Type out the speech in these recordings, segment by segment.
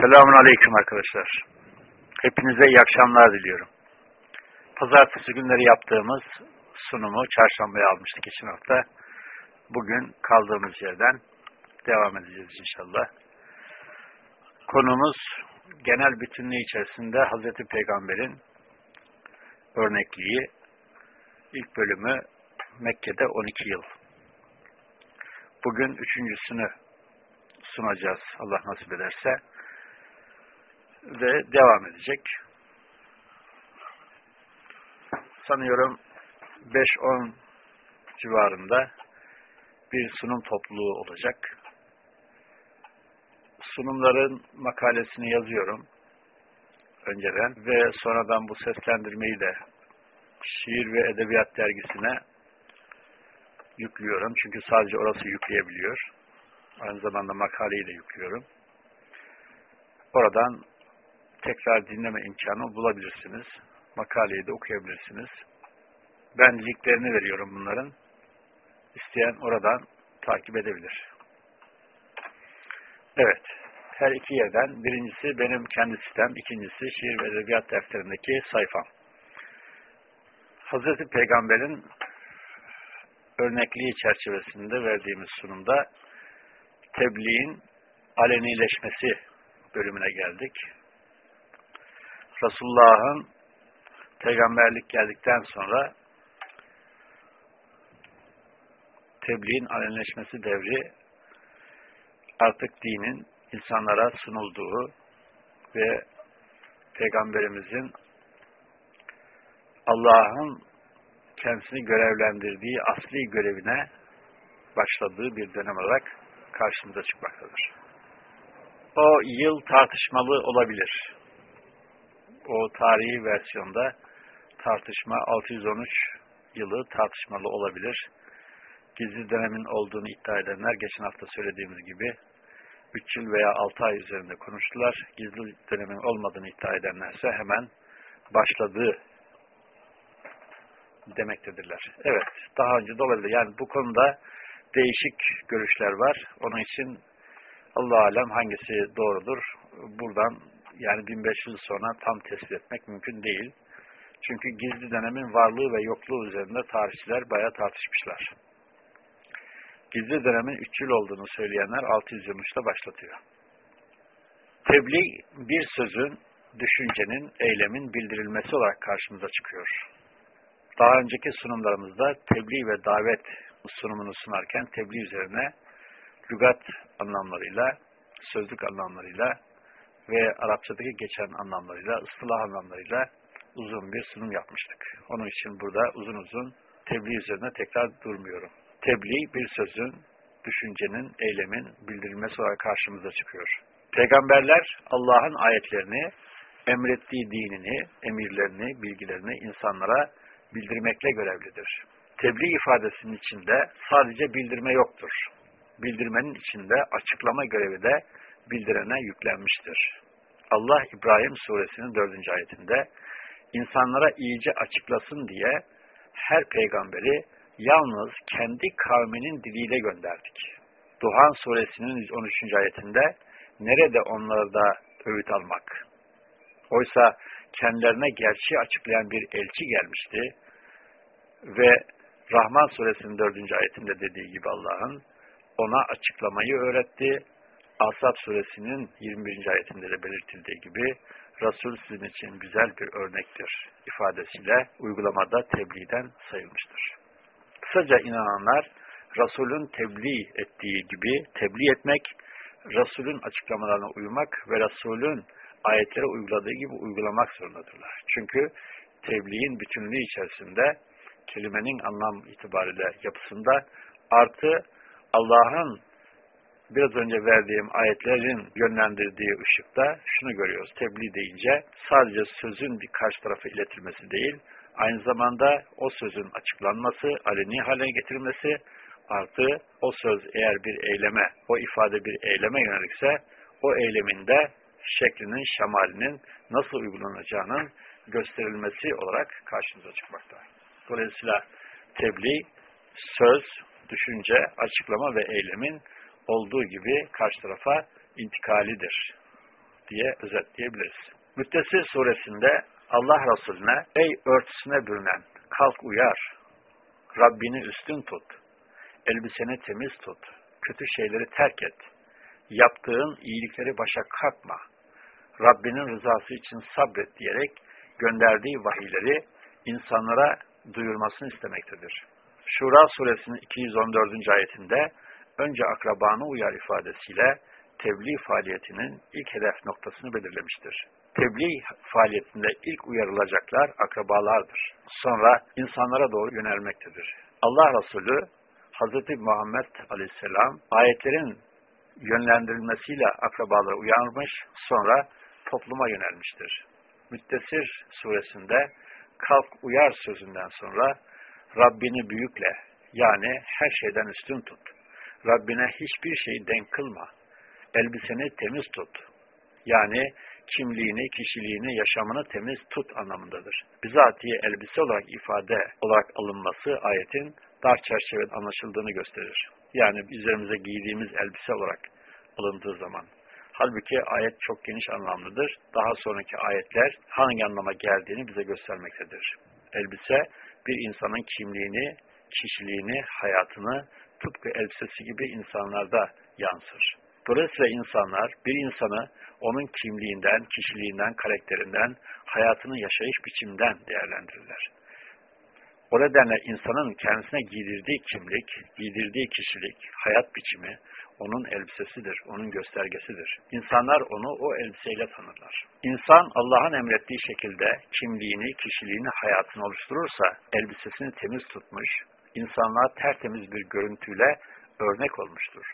Selamun Aleyküm arkadaşlar. Hepinize iyi akşamlar diliyorum. Pazartesi günleri yaptığımız sunumu çarşambaya almıştık geçen hafta. Bugün kaldığımız yerden devam edeceğiz inşallah. Konumuz genel bütünlüğü içerisinde Hazreti Peygamber'in örnekliği. İlk bölümü Mekke'de 12 yıl. Bugün üçüncüsünü sunacağız Allah nasip ederse ve devam edecek. Sanıyorum 5-10 civarında bir sunum topluluğu olacak. Sunumların makalesini yazıyorum önceden ve sonradan bu seslendirmeyi de Şiir ve Edebiyat dergisine yüklüyorum. Çünkü sadece orası yükleyebiliyor. Aynı zamanda makaleyi de yüklüyorum. Oradan tekrar dinleme imkanı bulabilirsiniz. Makaleyi de okuyabilirsiniz. Ben linklerini veriyorum bunların. İsteyen oradan takip edebilir. Evet. Her iki yerden. Birincisi benim kendi sitem. ikincisi şiir ve edebiyat defterindeki sayfam. Hazreti Peygamber'in örnekliği çerçevesinde verdiğimiz sunumda tebliğin alenileşmesi bölümüne geldik. Resulullah'ın peygamberlik geldikten sonra tebliğin alenileşmesi devri artık dinin insanlara sunulduğu ve peygamberimizin Allah'ın kendisini görevlendirdiği asli görevine başladığı bir dönem olarak karşımıza çıkmaktadır. O yıl tartışmalı olabilir. O tarihi versiyonda tartışma 613 yılı tartışmalı olabilir. Gizli dönemin olduğunu iddia edenler geçen hafta söylediğimiz gibi 3 yıl veya 6 ay üzerinde konuştular. Gizli dönemin olmadığını iddia edenlerse hemen başladığı demektedirler. Evet, daha önce olabilir. Yani bu konuda değişik görüşler var. Onun için Allah alem hangisi doğrudur? Buradan yani 1500 sonra tam tespit etmek mümkün değil. Çünkü gizli dönemin varlığı ve yokluğu üzerinde tarihçiler bayağı tartışmışlar. Gizli dönemin 3 yıl olduğunu söyleyenler 623'te başlatıyor. Tebliğ bir sözün, düşüncenin, eylemin bildirilmesi olarak karşımıza çıkıyor. Daha önceki sunumlarımızda tebliğ ve davet sunumunu sunarken tebliğ üzerine lügat anlamlarıyla, sözlük anlamlarıyla ve Arapçadaki geçen anlamlarıyla, ıstılah anlamlarıyla uzun bir sunum yapmıştık. Onun için burada uzun uzun tebliğ üzerine tekrar durmuyorum. Tebliğ bir sözün, düşüncenin, eylemin bildirilmesi olarak karşımıza çıkıyor. Peygamberler Allah'ın ayetlerini, emrettiği dinini, emirlerini, bilgilerini insanlara bildirmekle görevlidir. Tebliğ ifadesinin içinde sadece bildirme yoktur. Bildirmenin içinde açıklama görevi de bildirene yüklenmiştir. Allah İbrahim suresinin dördüncü ayetinde insanlara iyice açıklasın diye her peygamberi yalnız kendi kavminin diliyle gönderdik. Duhan suresinin 13. ayetinde nerede onları da öğüt almak? Oysa kendilerine gerçeği açıklayan bir elçi gelmişti ve Rahman suresinin 4. ayetinde dediği gibi Allah'ın ona açıklamayı öğretti. Asap suresinin 21. ayetinde de belirtildiği gibi Resul sizin için güzel bir örnektir ifadesiyle uygulamada tebliğden sayılmıştır. Kısaca inananlar Resul'ün tebliğ ettiği gibi tebliğ etmek, Resul'ün açıklamalarına uymak ve Resul'ün ayetlere uyguladığı gibi uygulamak zorundadırlar. Çünkü tebliğin bütünlüğü içerisinde kelimenin anlam itibariyle yapısında artı Allah'ın biraz önce verdiğim ayetlerin yönlendirdiği ışıkta şunu görüyoruz. Tebliğ deyince sadece sözün bir karşı tarafa iletilmesi değil, aynı zamanda o sözün açıklanması, aleni hale getirilmesi, artı o söz eğer bir eyleme, o ifade bir eyleme yönelikse, o eyleminde şeklinin, şemalinin nasıl uygulanacağının gösterilmesi olarak karşımıza çıkmakta. Dolayısıyla tebliğ, söz, düşünce, açıklama ve eylemin olduğu gibi karşı tarafa intikalidir. diye özetleyebiliriz. Müttesir suresinde Allah Resulüne ey örtüsüne bürünen kalk uyar, Rabbini üstün tut, elbiseni temiz tut, kötü şeyleri terk et, yaptığın iyilikleri başa kalkma, Rabbinin rızası için sabret diyerek gönderdiği vahiyleri insanlara duyurmasını istemektedir. Şura suresinin 214. ayetinde önce akrabanı uyar ifadesiyle tebliğ faaliyetinin ilk hedef noktasını belirlemiştir. Tebliğ faaliyetinde ilk uyarılacaklar akrabalardır. Sonra insanlara doğru yönelmektedir. Allah Resulü Hz. Muhammed Aleyhisselam ayetlerin yönlendirilmesiyle akrabaları uyarmış, sonra topluma yönelmiştir. Müttesir suresinde kalk uyar sözünden sonra Rabbini büyükle yani her şeyden üstün tut. Rabbine hiçbir şeyi denk kılma. Elbiseni temiz tut. Yani kimliğini, kişiliğini, yaşamını temiz tut anlamındadır. Bizatihi elbise olarak ifade olarak alınması ayetin dar çerçevede anlaşıldığını gösterir. Yani üzerimize giydiğimiz elbise olarak alındığı zaman. Halbuki ayet çok geniş anlamlıdır. Daha sonraki ayetler hangi anlama geldiğini bize göstermektedir. Elbise bir insanın kimliğini, kişiliğini, hayatını tıpkı elbisesi gibi insanlarda yansır. Dolayısıyla insanlar bir insanı onun kimliğinden, kişiliğinden, karakterinden, hayatını yaşayış biçiminden değerlendirirler. O nedenle insanın kendisine giydirdiği kimlik, giydirdiği kişilik, hayat biçimi onun elbisesidir, onun göstergesidir. İnsanlar onu o elbiseyle tanırlar. İnsan Allah'ın emrettiği şekilde kimliğini, kişiliğini, hayatını oluşturursa, elbisesini temiz tutmuş, insanlığa tertemiz bir görüntüyle örnek olmuştur.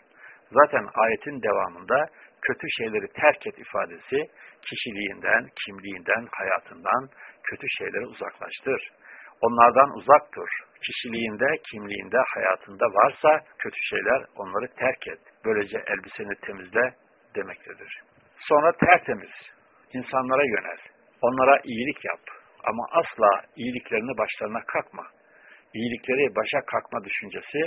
Zaten ayetin devamında kötü şeyleri terk et ifadesi kişiliğinden, kimliğinden, hayatından kötü şeyleri uzaklaştır. Onlardan uzak dur. Kişiliğinde, kimliğinde, hayatında varsa kötü şeyler onları terk et. Böylece elbiseni temizle demektedir. Sonra tertemiz, insanlara yönel. Onlara iyilik yap. Ama asla iyiliklerini başlarına kalkma. İyilikleri başa kalkma düşüncesi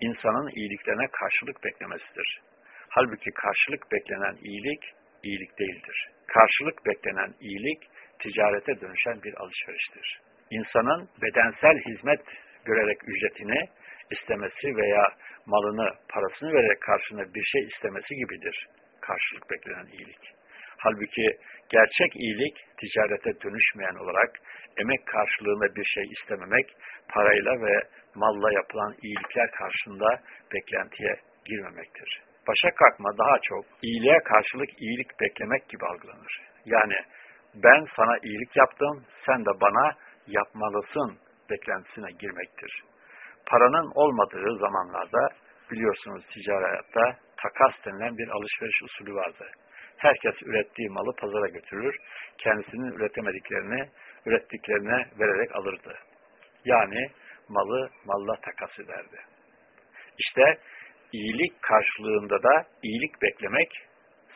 insanın iyiliklerine karşılık beklemesidir. Halbuki karşılık beklenen iyilik, iyilik değildir. Karşılık beklenen iyilik, ticarete dönüşen bir alışveriştir. İnsanın bedensel hizmet görerek ücretini istemesi veya malını, parasını vererek karşına bir şey istemesi gibidir karşılık beklenen iyilik. Halbuki gerçek iyilik ticarete dönüşmeyen olarak emek karşılığında bir şey istememek, parayla ve malla yapılan iyilikler karşında beklentiye girmemektir. Başa kalkma daha çok iyiliğe karşılık iyilik beklemek gibi algılanır. Yani ben sana iyilik yaptım, sen de bana yapmalısın beklentisine girmektir. Paranın olmadığı zamanlarda biliyorsunuz ticari hayatta takas denilen bir alışveriş usulü vardı. Herkes ürettiği malı pazara götürür, kendisinin üretemediklerini ürettiklerine vererek alırdı. Yani malı malla takas ederdi. İşte iyilik karşılığında da iyilik beklemek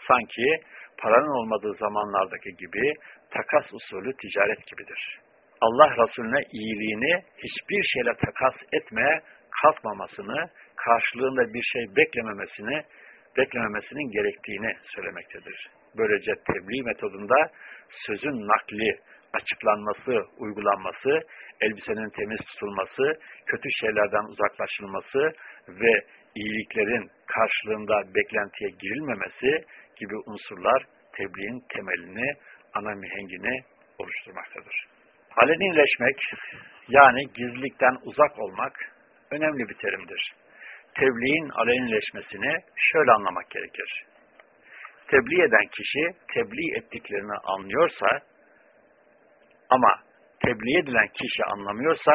sanki paranın olmadığı zamanlardaki gibi takas usulü ticaret gibidir. Allah Resulüne iyiliğini hiçbir şeyle takas etmeye kalkmamasını, karşılığında bir şey beklememesini, beklememesinin gerektiğini söylemektedir. Böylece tebliğ metodunda sözün nakli, açıklanması, uygulanması, elbisenin temiz tutulması, kötü şeylerden uzaklaşılması ve iyiliklerin karşılığında beklentiye girilmemesi gibi unsurlar tebliğin temelini, ana mihengini oluşturmaktadır. Alenileşmek yani gizlilikten uzak olmak önemli bir terimdir. Tebliğin alenileşmesini şöyle anlamak gerekir. Tebliğ eden kişi tebliğ ettiklerini anlıyorsa ama tebliğ edilen kişi anlamıyorsa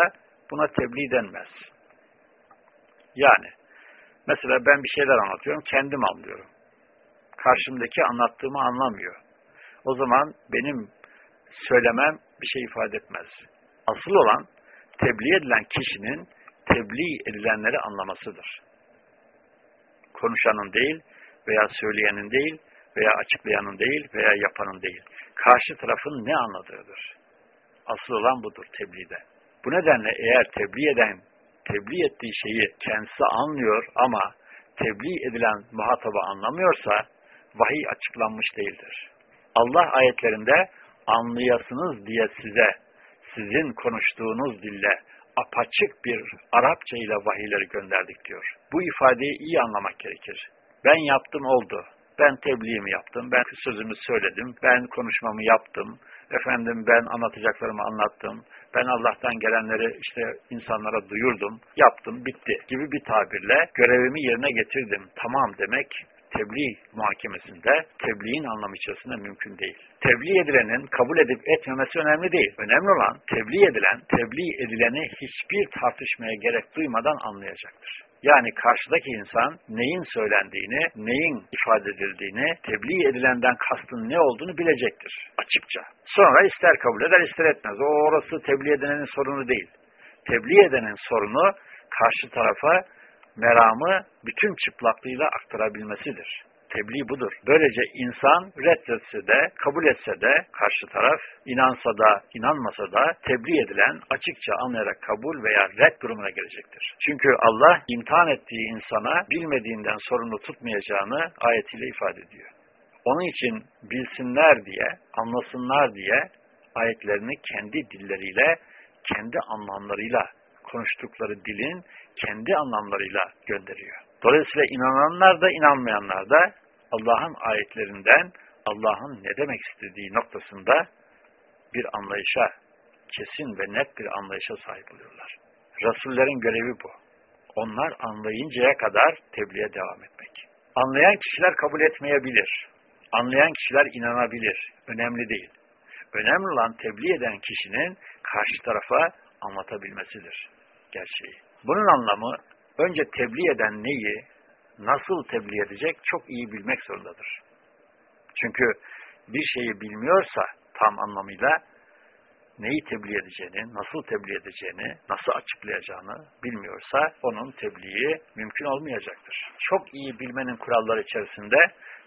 buna tebliğ denmez. Yani mesela ben bir şeyler anlatıyorum, kendim anlıyorum. Karşımdaki anlattığımı anlamıyor. O zaman benim söylemem bir şey ifade etmez. Asıl olan tebliğ edilen kişinin tebliğ edilenleri anlamasıdır. Konuşanın değil veya söyleyenin değil veya açıklayanın değil veya yapanın değil. Karşı tarafın ne anladığıdır. Asıl olan budur tebliğde. Bu nedenle eğer tebliğ eden tebliğ ettiği şeyi kendisi anlıyor ama tebliğ edilen muhatabı anlamıyorsa vahiy açıklanmış değildir. Allah ayetlerinde anlayasınız diye size, sizin konuştuğunuz dille apaçık bir Arapça ile vahiyleri gönderdik diyor. Bu ifadeyi iyi anlamak gerekir. Ben yaptım oldu. Ben tebliğimi yaptım. Ben sözümü söyledim. Ben konuşmamı yaptım. Efendim ben anlatacaklarımı anlattım. Ben Allah'tan gelenleri işte insanlara duyurdum. Yaptım, bitti gibi bir tabirle görevimi yerine getirdim. Tamam demek tebliğ muhakemesinde tebliğin anlamı içerisinde mümkün değil. Tebliğ edilenin kabul edip etmemesi önemli değil. Önemli olan tebliğ edilen, tebliğ edileni hiçbir tartışmaya gerek duymadan anlayacaktır. Yani karşıdaki insan neyin söylendiğini, neyin ifade edildiğini, tebliğ edilenden kastın ne olduğunu bilecektir açıkça. Sonra ister kabul eder ister etmez. O orası tebliğ edenin sorunu değil. Tebliğ edenin sorunu karşı tarafa meramı bütün çıplaklığıyla aktarabilmesidir. Tebliğ budur. Böylece insan reddetse de, kabul etse de karşı taraf, inansa da, inanmasa da tebliğ edilen açıkça anlayarak kabul veya red durumuna gelecektir. Çünkü Allah imtihan ettiği insana bilmediğinden sorumlu tutmayacağını ayetiyle ifade ediyor. Onun için bilsinler diye, anlasınlar diye ayetlerini kendi dilleriyle, kendi anlamlarıyla konuştukları dilin kendi anlamlarıyla gönderiyor. Dolayısıyla inananlar da inanmayanlar da Allah'ın ayetlerinden Allah'ın ne demek istediği noktasında bir anlayışa, kesin ve net bir anlayışa sahip oluyorlar. Rasullerin görevi bu. Onlar anlayıncaya kadar tebliğe devam etmek. Anlayan kişiler kabul etmeyebilir. Anlayan kişiler inanabilir. Önemli değil. Önemli olan tebliğ eden kişinin karşı tarafa anlatabilmesidir gerçeği. Bunun anlamı önce tebliğ eden neyi, nasıl tebliğ edecek çok iyi bilmek zorundadır. Çünkü bir şeyi bilmiyorsa tam anlamıyla neyi tebliğ edeceğini, nasıl tebliğ edeceğini, nasıl açıklayacağını bilmiyorsa onun tebliği mümkün olmayacaktır. Çok iyi bilmenin kuralları içerisinde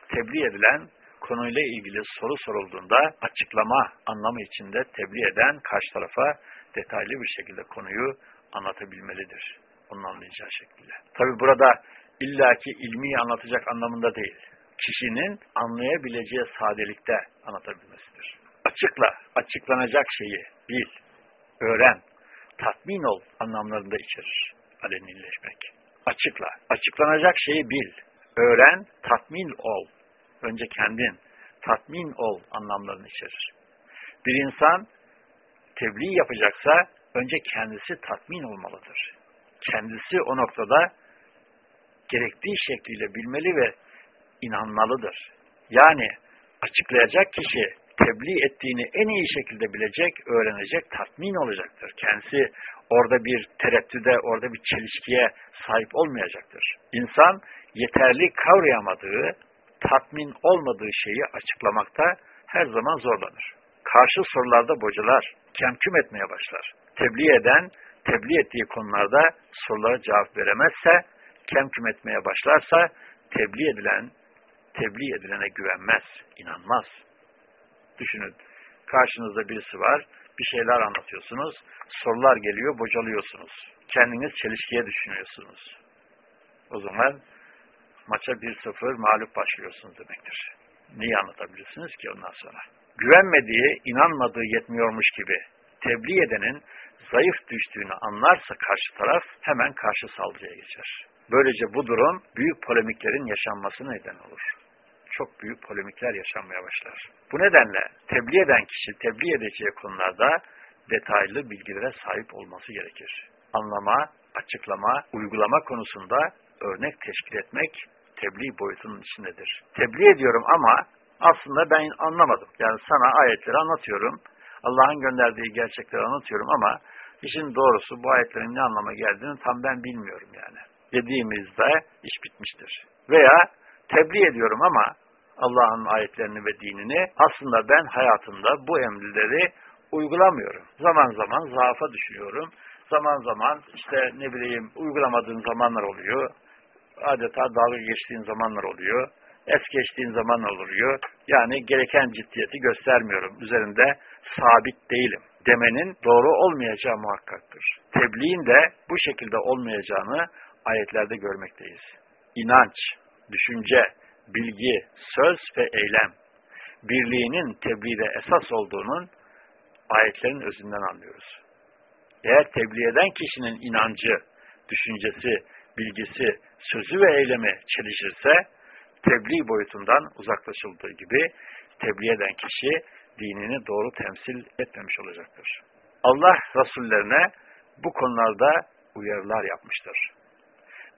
tebliğ edilen konuyla ilgili soru sorulduğunda açıklama anlamı içinde tebliğ eden karşı tarafa detaylı bir şekilde konuyu anlatabilmelidir. Onun anlayacağı şekilde. Tabi burada illaki ilmi anlatacak anlamında değil. Kişinin anlayabileceği sadelikte anlatabilmesidir. Açıkla, açıklanacak şeyi bil, öğren, tatmin ol anlamlarında içerir alenileşmek. Açıkla, açıklanacak şeyi bil, öğren, tatmin ol. Önce kendin, tatmin ol anlamlarını içerir. Bir insan tebliğ yapacaksa önce kendisi tatmin olmalıdır. Kendisi o noktada gerektiği şekliyle bilmeli ve inanmalıdır. Yani açıklayacak kişi tebliğ ettiğini en iyi şekilde bilecek, öğrenecek, tatmin olacaktır. Kendisi orada bir tereddüde, orada bir çelişkiye sahip olmayacaktır. İnsan yeterli kavrayamadığı, tatmin olmadığı şeyi açıklamakta her zaman zorlanır. Karşı sorularda bocalar, kemküm etmeye başlar. Tebliğ eden, tebliğ ettiği konularda sorulara cevap veremezse, kemküm etmeye başlarsa, tebliğ edilen, tebliğ edilene güvenmez, inanmaz. Düşünün, karşınızda birisi var, bir şeyler anlatıyorsunuz, sorular geliyor, bocalıyorsunuz. Kendiniz çelişkiye düşünüyorsunuz. O zaman maça 1-0 mağlup başlıyorsunuz demektir. Neyi anlatabilirsiniz ki ondan sonra? Güvenmediği, inanmadığı yetmiyormuş gibi tebliğ edenin zayıf düştüğünü anlarsa karşı taraf hemen karşı saldırıya geçer. Böylece bu durum büyük polemiklerin yaşanmasına neden olur. Çok büyük polemikler yaşanmaya başlar. Bu nedenle tebliğ eden kişi tebliğ edeceği konularda detaylı bilgilere sahip olması gerekir. Anlama, açıklama, uygulama konusunda örnek teşkil etmek tebliğ boyutunun içindedir. Tebliğ ediyorum ama aslında ben anlamadım. Yani sana ayetleri anlatıyorum. Allah'ın gönderdiği gerçekleri anlatıyorum ama işin doğrusu bu ayetlerin ne anlama geldiğini tam ben bilmiyorum yani. Dediğimizde iş bitmiştir. Veya tebliğ ediyorum ama Allah'ın ayetlerini ve dinini aslında ben hayatımda bu emirleri uygulamıyorum. Zaman zaman zaafa düşüyorum. Zaman zaman işte ne bileyim uygulamadığım zamanlar oluyor. Adeta dalga geçtiğin zamanlar oluyor. Es geçtiğin zamanlar oluyor. Yani gereken ciddiyeti göstermiyorum. Üzerinde sabit değilim demenin doğru olmayacağı muhakkaktır. Tebliğin de bu şekilde olmayacağını ayetlerde görmekteyiz. İnanç, düşünce, bilgi, söz ve eylem birliğinin tebliğde esas olduğunun ayetlerin özünden anlıyoruz. Eğer tebliğ eden kişinin inancı, düşüncesi, bilgisi, sözü ve eylemi çelişirse, tebliğ boyutundan uzaklaşıldığı gibi tebliğ eden kişi dinini doğru temsil etmemiş olacaktır. Allah Resullerine bu konularda uyarılar yapmıştır.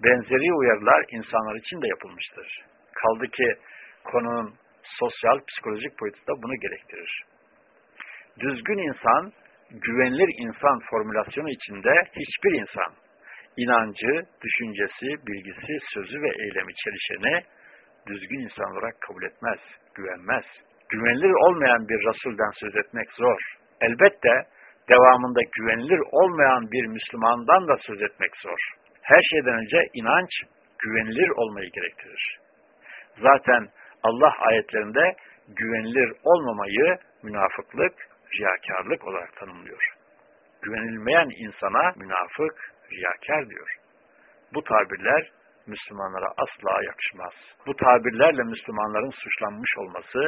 Benzeri uyarılar insanlar için de yapılmıştır. Kaldı ki konunun sosyal, psikolojik boyutu da bunu gerektirir. Düzgün insan, güvenilir insan formülasyonu içinde hiçbir insan, inancı, düşüncesi, bilgisi, sözü ve eylemi çelişeni düzgün insan olarak kabul etmez, güvenmez. Güvenilir olmayan bir Resul'den söz etmek zor. Elbette devamında güvenilir olmayan bir Müslümandan da söz etmek zor. Her şeyden önce inanç güvenilir olmayı gerektirir. Zaten Allah ayetlerinde güvenilir olmamayı münafıklık, riyakarlık olarak tanımlıyor. Güvenilmeyen insana münafık, riyakar diyor. Bu tabirler Müslümanlara asla yakışmaz. Bu tabirlerle Müslümanların suçlanmış olması,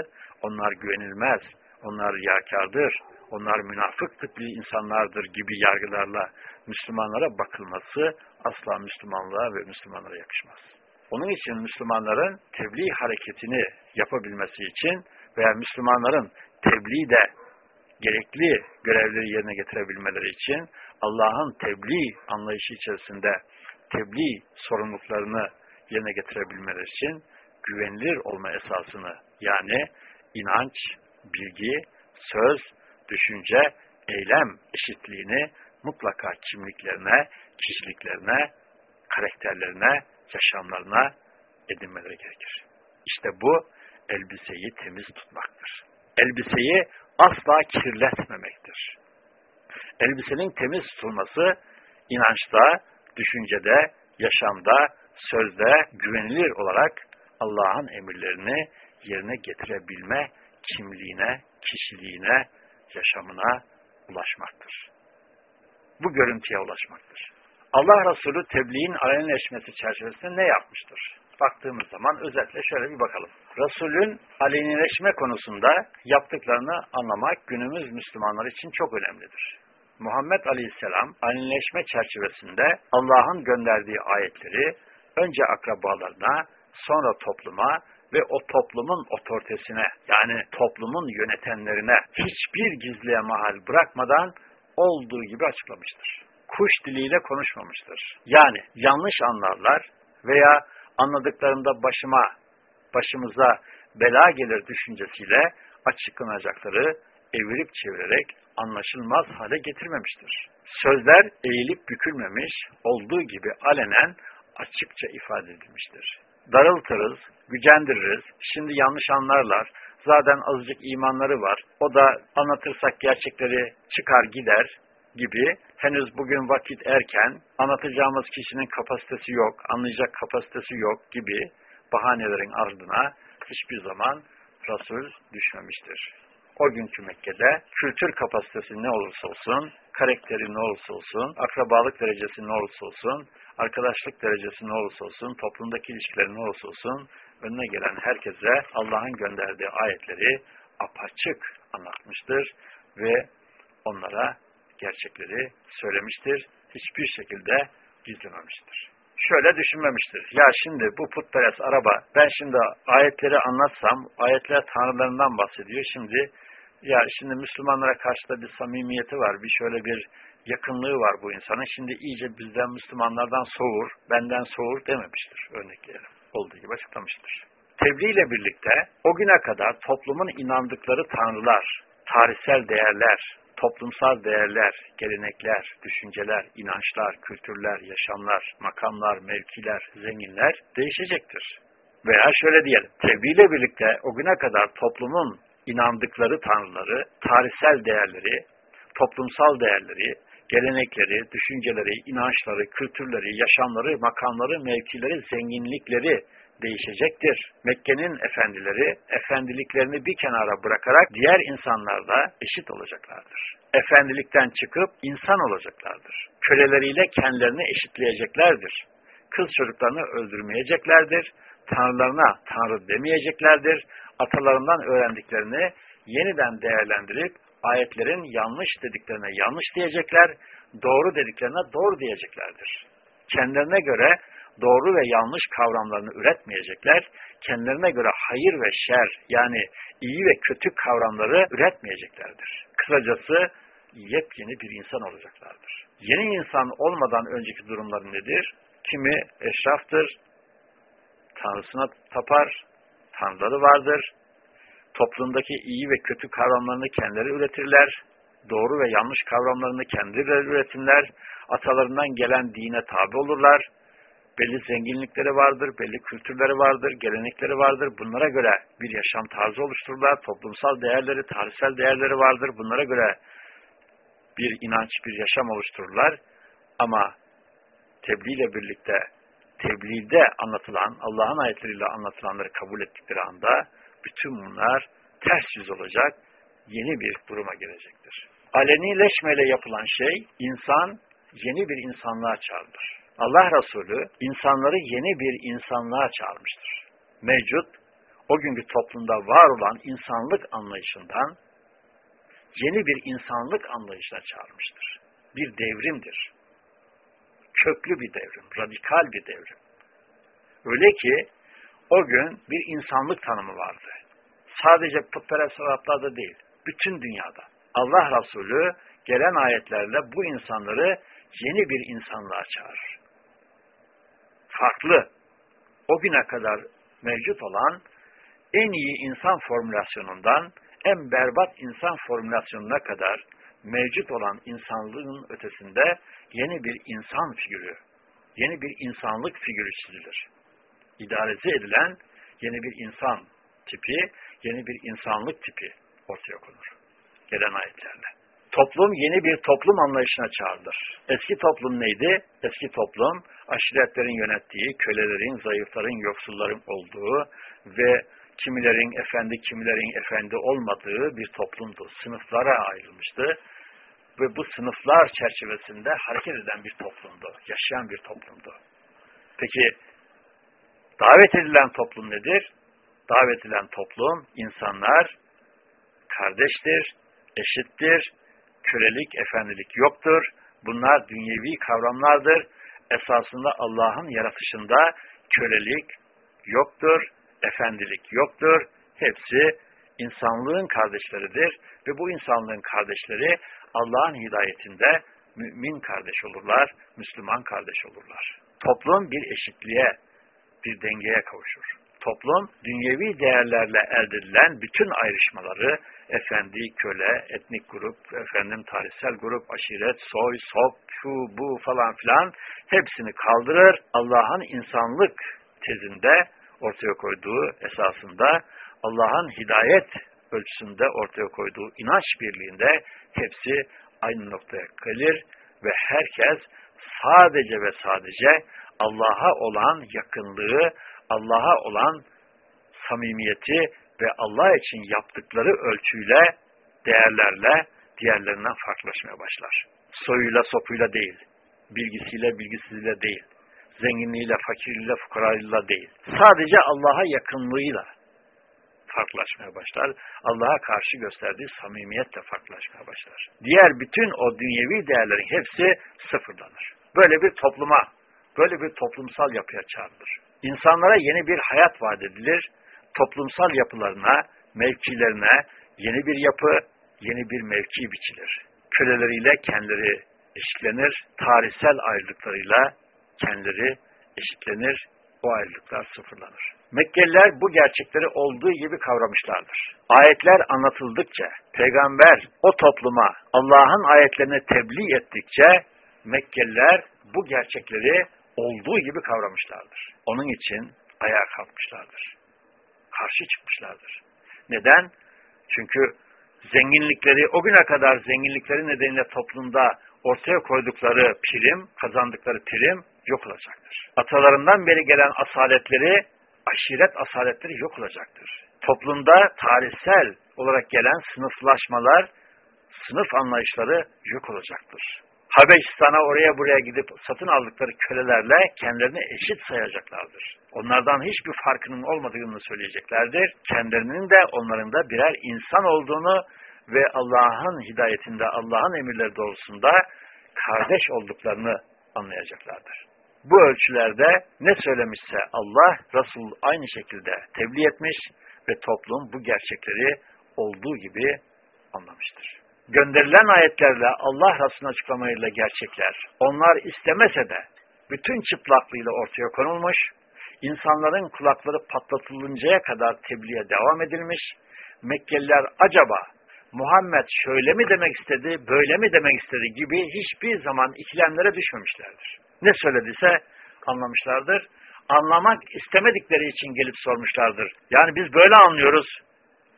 onlar güvenilmez, onlar riyakardır, onlar münafık tıklı insanlardır gibi yargılarla Müslümanlara bakılması asla Müslümanlığa ve Müslümanlara yakışmaz. Onun için Müslümanların tebliğ hareketini yapabilmesi için veya Müslümanların tebliğde gerekli görevleri yerine getirebilmeleri için Allah'ın tebliğ anlayışı içerisinde tebliğ sorumluluklarını yerine getirebilmeleri için güvenilir olma esasını yani inanç, bilgi, söz, düşünce, eylem eşitliğini mutlaka kimliklerine, kişiliklerine, karakterlerine, yaşamlarına edinmeleri gerekir. İşte bu elbiseyi temiz tutmaktır. Elbiseyi asla kirletmemektir. Elbisenin temiz tutulması inançta, düşüncede, yaşamda, sözde güvenilir olarak Allah'ın emirlerini yerine getirebilme kimliğine, kişiliğine, yaşamına ulaşmaktır. Bu görüntüye ulaşmaktır. Allah Resulü tebliğin alenileşmesi çerçevesinde ne yapmıştır? Baktığımız zaman özetle şöyle bir bakalım. Resulün alenileşme konusunda yaptıklarını anlamak günümüz Müslümanlar için çok önemlidir. Muhammed Aleyhisselam alenileşme çerçevesinde Allah'ın gönderdiği ayetleri önce akrabalarına, sonra topluma ve o toplumun otoritesine yani toplumun yönetenlerine hiçbir gizliye mahal bırakmadan olduğu gibi açıklamıştır. Kuş diliyle konuşmamıştır. Yani yanlış anlarlar veya anladıklarında başıma, başımıza bela gelir düşüncesiyle açıklanacakları evirip çevirerek anlaşılmaz hale getirmemiştir. Sözler eğilip bükülmemiş, olduğu gibi alenen açıkça ifade edilmiştir. Darıltırız, gücendiririz, şimdi yanlış anlarlar, zaten azıcık imanları var, o da anlatırsak gerçekleri çıkar gider gibi henüz bugün vakit erken, anlatacağımız kişinin kapasitesi yok, anlayacak kapasitesi yok gibi bahanelerin ardına hiçbir zaman Resul düşmemiştir. O günkü Mekke'de kültür kapasitesi ne olursa olsun, karakteri ne olursa olsun, akrabalık derecesi ne olursa olsun, arkadaşlık derecesi ne olursa olsun, toplumdaki ilişkileri ne olursa olsun, önüne gelen herkese Allah'ın gönderdiği ayetleri apaçık anlatmıştır ve onlara gerçekleri söylemiştir. Hiçbir şekilde gizlememiştir. Şöyle düşünmemiştir. Ya şimdi bu putperest araba, ben şimdi ayetleri anlatsam, ayetler tanrılarından bahsediyor. Şimdi ya şimdi Müslümanlara karşı da bir samimiyeti var, bir şöyle bir yakınlığı var bu insanın. Şimdi iyice bizden Müslümanlardan soğur, benden soğur dememiştir örnekleyelim. Olduğu gibi açıklamıştır. Tebliğ ile birlikte o güne kadar toplumun inandıkları tanrılar, tarihsel değerler, toplumsal değerler, gelenekler, düşünceler, inançlar, kültürler, yaşamlar, makamlar, mevkiler, zenginler değişecektir. Veya şöyle diyelim, tebliğ ile birlikte o güne kadar toplumun inandıkları tanrıları, tarihsel değerleri, toplumsal değerleri, gelenekleri, düşünceleri, inançları, kültürleri, yaşamları, makamları, mevkileri, zenginlikleri değişecektir. Mekke'nin efendileri efendiliklerini bir kenara bırakarak diğer insanlarla eşit olacaklardır. Efendilikten çıkıp insan olacaklardır. Köleleriyle kendilerini eşitleyeceklerdir. Kız çocuklarını öldürmeyeceklerdir. Tanrılarına tanrı demeyeceklerdir. Atalarından öğrendiklerini yeniden değerlendirip ayetlerin yanlış dediklerine yanlış diyecekler, doğru dediklerine doğru diyeceklerdir. Kendilerine göre doğru ve yanlış kavramlarını üretmeyecekler, kendilerine göre hayır ve şer yani iyi ve kötü kavramları üretmeyeceklerdir. Kısacası yepyeni bir insan olacaklardır. Yeni insan olmadan önceki durumları nedir? Kimi eşraftır, tanrısına tapar, tanrıları vardır, toplumdaki iyi ve kötü kavramlarını kendileri üretirler, doğru ve yanlış kavramlarını kendileri üretirler, atalarından gelen dine tabi olurlar, belli zenginlikleri vardır, belli kültürleri vardır, gelenekleri vardır. Bunlara göre bir yaşam tarzı oluştururlar. Toplumsal değerleri, tarihsel değerleri vardır. Bunlara göre bir inanç, bir yaşam oluştururlar. Ama tebliğ ile birlikte tebliğde anlatılan, Allah'ın ayetleriyle anlatılanları kabul ettikleri anda bütün bunlar ters yüz olacak, yeni bir duruma gelecektir. Alenileşmeyle yapılan şey, insan yeni bir insanlığa çağrılır. Allah Resulü insanları yeni bir insanlığa çağırmıştır. Mevcut, o günkü toplumda var olan insanlık anlayışından yeni bir insanlık anlayışına çağırmıştır. Bir devrimdir. Köklü bir devrim, radikal bir devrim. Öyle ki o gün bir insanlık tanımı vardı. Sadece putperest Araplarda değil, bütün dünyada. Allah Resulü gelen ayetlerle bu insanları yeni bir insanlığa çağırır farklı, o güne kadar mevcut olan en iyi insan formülasyonundan en berbat insan formülasyonuna kadar mevcut olan insanlığın ötesinde yeni bir insan figürü, yeni bir insanlık figürü çizilir. İdaresi edilen yeni bir insan tipi, yeni bir insanlık tipi ortaya konur. Gelen ayetlerle toplum yeni bir toplum anlayışına çağrılır. Eski toplum neydi? Eski toplum aşiretlerin yönettiği, kölelerin, zayıfların, yoksulların olduğu ve kimilerin efendi, kimilerin efendi olmadığı bir toplumdu. Sınıflara ayrılmıştı ve bu sınıflar çerçevesinde hareket eden bir toplumdu, yaşayan bir toplumdu. Peki davet edilen toplum nedir? Davet edilen toplum insanlar kardeştir, eşittir, kölelik, efendilik yoktur. Bunlar dünyevi kavramlardır. Esasında Allah'ın yaratışında kölelik yoktur, efendilik yoktur. Hepsi insanlığın kardeşleridir ve bu insanlığın kardeşleri Allah'ın hidayetinde mümin kardeş olurlar, Müslüman kardeş olurlar. Toplum bir eşitliğe, bir dengeye kavuşur. Toplum dünyevi değerlerle elde edilen bütün ayrışmaları, efendi, köle, etnik grup, efendim tarihsel grup, aşiret, soy, sop, şu, bu falan filan hepsini kaldırır. Allah'ın insanlık tezinde ortaya koyduğu esasında Allah'ın hidayet ölçüsünde ortaya koyduğu inanç birliğinde hepsi aynı noktaya gelir ve herkes sadece ve sadece Allah'a olan yakınlığı, Allah'a olan samimiyeti ve Allah için yaptıkları ölçüyle, değerlerle diğerlerinden farklılaşmaya başlar. Soyuyla sopuyla değil, bilgisiyle bilgisizliğiyle değil, zenginliğiyle, fakirliğiyle, fukarayla değil. Sadece Allah'a yakınlığıyla farklılaşmaya başlar. Allah'a karşı gösterdiği samimiyetle farklılaşmaya başlar. Diğer bütün o dünyevi değerlerin hepsi sıfırlanır. Böyle bir topluma, böyle bir toplumsal yapıya çağrılır. İnsanlara yeni bir hayat vaat edilir toplumsal yapılarına, mevkilerine yeni bir yapı, yeni bir mevki biçilir. Köleleriyle kendileri eşitlenir, tarihsel ayrılıklarıyla kendileri eşitlenir, o ayrılıklar sıfırlanır. Mekkeliler bu gerçekleri olduğu gibi kavramışlardır. Ayetler anlatıldıkça, peygamber o topluma Allah'ın ayetlerini tebliğ ettikçe, Mekkeliler bu gerçekleri olduğu gibi kavramışlardır. Onun için ayağa kalkmışlardır karşı çıkmışlardır. Neden? Çünkü zenginlikleri, o güne kadar zenginlikleri nedeniyle toplumda ortaya koydukları prim, kazandıkları prim yok olacaktır. Atalarından beri gelen asaletleri, aşiret asaletleri yok olacaktır. Toplumda tarihsel olarak gelen sınıflaşmalar, sınıf anlayışları yok olacaktır. Habeşistan'a oraya buraya gidip satın aldıkları kölelerle kendilerini eşit sayacaklardır. Onlardan hiçbir farkının olmadığını söyleyeceklerdir. Kendilerinin de onların da birer insan olduğunu ve Allah'ın hidayetinde, Allah'ın emirleri doğrusunda kardeş olduklarını anlayacaklardır. Bu ölçülerde ne söylemişse Allah, Resul aynı şekilde tebliğ etmiş ve toplum bu gerçekleri olduğu gibi anlamıştır. Gönderilen ayetlerle Allah Resulü'nün açıklamalarıyla gerçekler, onlar istemese de bütün çıplaklığıyla ortaya konulmuş, insanların kulakları patlatılıncaya kadar tebliğe devam edilmiş, Mekkeliler acaba Muhammed şöyle mi demek istedi, böyle mi demek istedi gibi hiçbir zaman ikilemlere düşmemişlerdir. Ne söylediyse anlamışlardır. Anlamak istemedikleri için gelip sormuşlardır. Yani biz böyle anlıyoruz,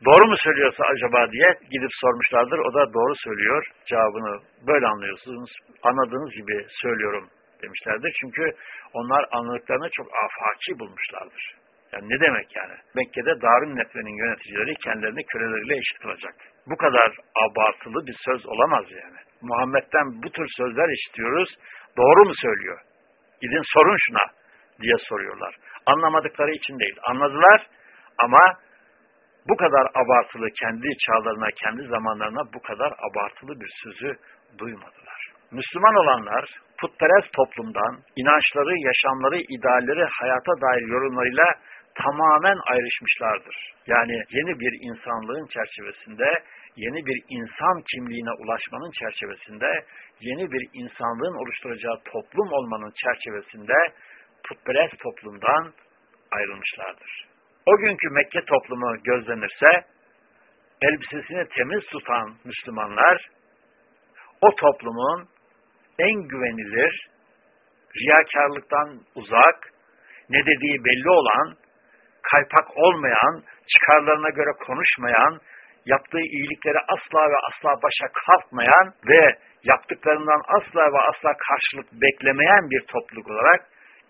doğru mu söylüyorsa acaba diye gidip sormuşlardır. O da doğru söylüyor. Cevabını böyle anlıyorsunuz. Anladığınız gibi söylüyorum demişlerdir. Çünkü onlar anladıklarını çok afaki bulmuşlardır. Yani ne demek yani? Mekke'de Darun Netve'nin yöneticileri kendilerini köleleriyle eşit kılacak. Bu kadar abartılı bir söz olamaz yani. Muhammed'den bu tür sözler işitiyoruz. Doğru mu söylüyor? Gidin sorun şuna diye soruyorlar. Anlamadıkları için değil. Anladılar ama bu kadar abartılı kendi çağlarına, kendi zamanlarına bu kadar abartılı bir sözü duymadılar. Müslüman olanlar putperest toplumdan inançları, yaşamları, idealleri, hayata dair yorumlarıyla tamamen ayrışmışlardır. Yani yeni bir insanlığın çerçevesinde, yeni bir insan kimliğine ulaşmanın çerçevesinde, yeni bir insanlığın oluşturacağı toplum olmanın çerçevesinde putperest toplumdan ayrılmışlardır. O günkü Mekke toplumu gözlenirse, elbisesini temiz tutan Müslümanlar, o toplumun en güvenilir, riyakarlıktan uzak, ne dediği belli olan, kaypak olmayan, çıkarlarına göre konuşmayan, yaptığı iyilikleri asla ve asla başa kalkmayan ve yaptıklarından asla ve asla karşılık beklemeyen bir topluluk olarak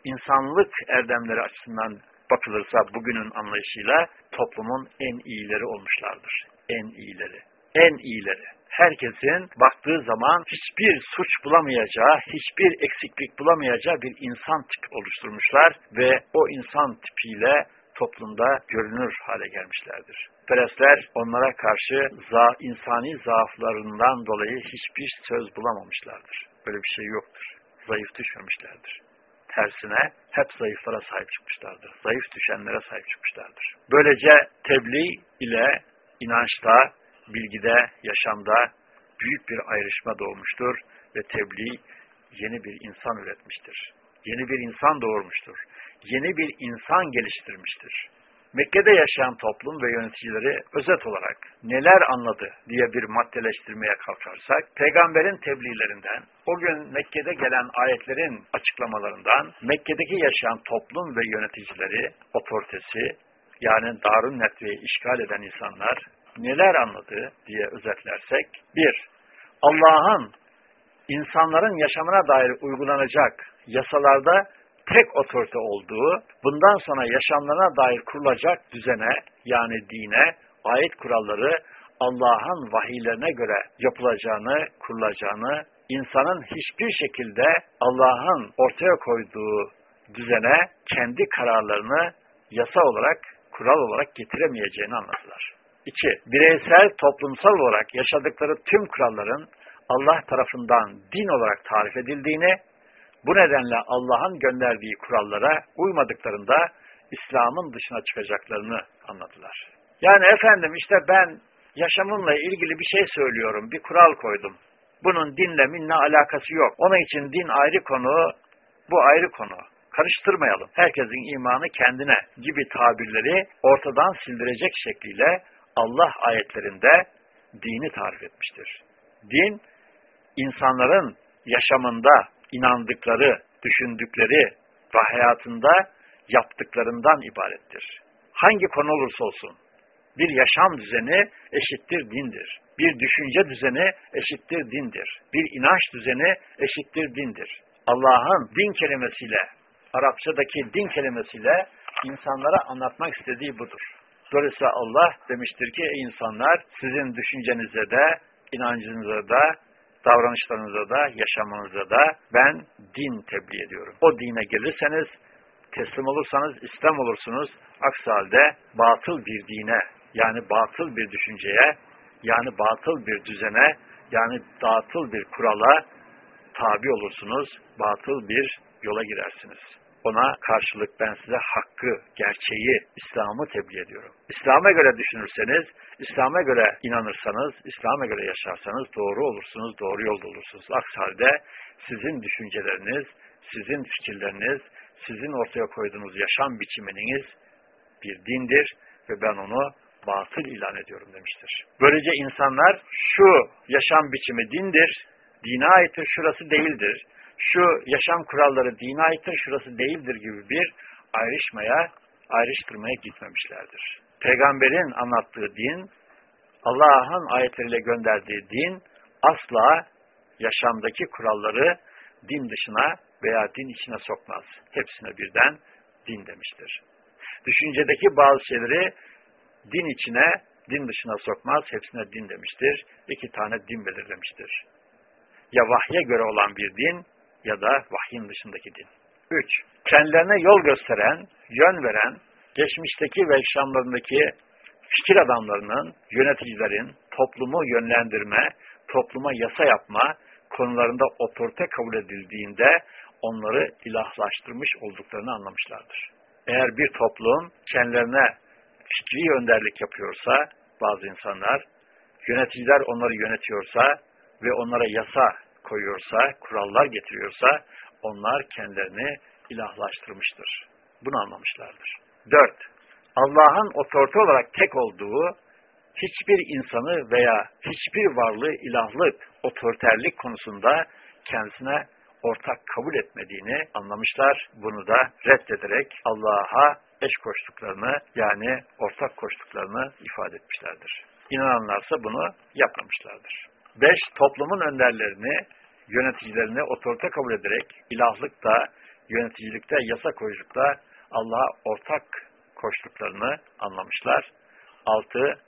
insanlık erdemleri açısından bakılırsa bugünün anlayışıyla toplumun en iyileri olmuşlardır. En iyileri. En iyileri. Herkesin baktığı zaman hiçbir suç bulamayacağı, hiçbir eksiklik bulamayacağı bir insan tipi oluşturmuşlar ve o insan tipiyle toplumda görünür hale gelmişlerdir. Perestler onlara karşı za, insani zaaflarından dolayı hiçbir söz bulamamışlardır. Böyle bir şey yoktur. Zayıf düşmemişlerdir. Tersine hep zayıflara sahip çıkmışlardır. Zayıf düşenlere sahip çıkmışlardır. Böylece tebliğ ile inançta, bilgide, yaşamda büyük bir ayrışma doğmuştur ve tebliğ yeni bir insan üretmiştir. Yeni bir insan doğurmuştur yeni bir insan geliştirmiştir. Mekke'de yaşayan toplum ve yöneticileri özet olarak neler anladı diye bir maddeleştirmeye kalkarsak, peygamberin tebliğlerinden, o gün Mekke'de gelen ayetlerin açıklamalarından, Mekke'deki yaşayan toplum ve yöneticileri, otoritesi, yani Darun Netve'yi işgal eden insanlar neler anladı diye özetlersek, bir, Allah'ın insanların yaşamına dair uygulanacak yasalarda tek otorite olduğu, bundan sonra yaşamlarına dair kurulacak düzene yani dine, ait kuralları Allah'ın vahiylerine göre yapılacağını, kurulacağını, insanın hiçbir şekilde Allah'ın ortaya koyduğu düzene kendi kararlarını yasa olarak, kural olarak getiremeyeceğini anladılar. İki, bireysel, toplumsal olarak yaşadıkları tüm kuralların Allah tarafından din olarak tarif edildiğini bu nedenle Allah'ın gönderdiği kurallara uymadıklarında İslam'ın dışına çıkacaklarını anladılar. Yani efendim işte ben yaşamımla ilgili bir şey söylüyorum, bir kural koydum. Bunun dinle minle alakası yok. Onun için din ayrı konu, bu ayrı konu. Karıştırmayalım. Herkesin imanı kendine gibi tabirleri ortadan sildirecek şekliyle Allah ayetlerinde dini tarif etmiştir. Din, insanların yaşamında inandıkları, düşündükleri ve hayatında yaptıklarından ibarettir. Hangi konu olursa olsun, bir yaşam düzeni eşittir dindir. Bir düşünce düzeni eşittir dindir. Bir inanç düzeni eşittir dindir. Allah'ın din kelimesiyle, Arapçadaki din kelimesiyle insanlara anlatmak istediği budur. Dolayısıyla Allah demiştir ki ey insanlar sizin düşüncenize de, inancınıza da davranışlarınızda da, yaşamınızda da ben din tebliğ ediyorum. O dine gelirseniz, teslim olursanız İslam olursunuz. Aksi halde batıl bir dine, yani batıl bir düşünceye, yani batıl bir düzene, yani batıl bir kurala tabi olursunuz, batıl bir yola girersiniz. Ona karşılık ben size hakkı, gerçeği, İslam'ı tebliğ ediyorum. İslam'a göre düşünürseniz, İslam'a göre inanırsanız, İslam'a göre yaşarsanız doğru olursunuz, doğru yolda olursunuz. Aksi halde sizin düşünceleriniz, sizin fikirleriniz, sizin ortaya koyduğunuz yaşam biçiminiz bir dindir ve ben onu batıl ilan ediyorum demiştir. Böylece insanlar şu yaşam biçimi dindir, dine aittir, şurası değildir şu yaşam kuralları dine aittir, şurası değildir gibi bir ayrışmaya, ayrıştırmaya gitmemişlerdir. Peygamberin anlattığı din, Allah'ın ayetleriyle gönderdiği din asla yaşamdaki kuralları din dışına veya din içine sokmaz. Hepsine birden din demiştir. Düşüncedeki bazı şeyleri din içine, din dışına sokmaz, hepsine din demiştir. İki tane din belirlemiştir. Ya vahye göre olan bir din ya da vahyin dışındaki din. 3. Kendilerine yol gösteren, yön veren, geçmişteki ve yaşamlarındaki fikir adamlarının, yöneticilerin toplumu yönlendirme, topluma yasa yapma konularında otorite kabul edildiğinde onları ilahlaştırmış olduklarını anlamışlardır. Eğer bir toplum kendilerine fikri önderlik yapıyorsa bazı insanlar, yöneticiler onları yönetiyorsa ve onlara yasa koyuyorsa, kurallar getiriyorsa onlar kendilerini ilahlaştırmıştır. Bunu anlamışlardır. Dört, Allah'ın otorite olarak tek olduğu hiçbir insanı veya hiçbir varlığı ilahlık, otoriterlik konusunda kendisine ortak kabul etmediğini anlamışlar. Bunu da reddederek Allah'a eş koştuklarını yani ortak koştuklarını ifade etmişlerdir. İnananlarsa bunu yapmamışlardır. Beş, toplumun önderlerini, yöneticilerini otorite kabul ederek ilahlıkta, yöneticilikte, yasa koyuculukta Allah'a ortak koştuklarını anlamışlar. Altı,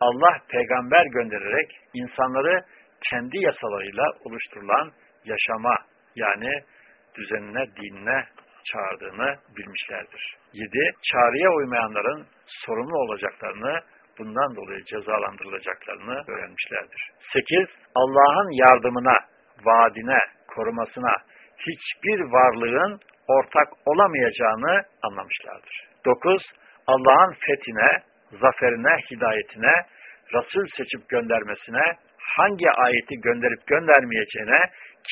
Allah peygamber göndererek insanları kendi yasalarıyla oluşturulan yaşama yani düzenine, dinine çağırdığını bilmişlerdir. Yedi, çağrıya uymayanların sorumlu olacaklarını bundan dolayı cezalandırılacaklarını öğrenmişlerdir. 8. Allah'ın yardımına, vaadine, korumasına hiçbir varlığın ortak olamayacağını anlamışlardır. 9. Allah'ın fethine, zaferine, hidayetine, Resul seçip göndermesine, hangi ayeti gönderip göndermeyeceğine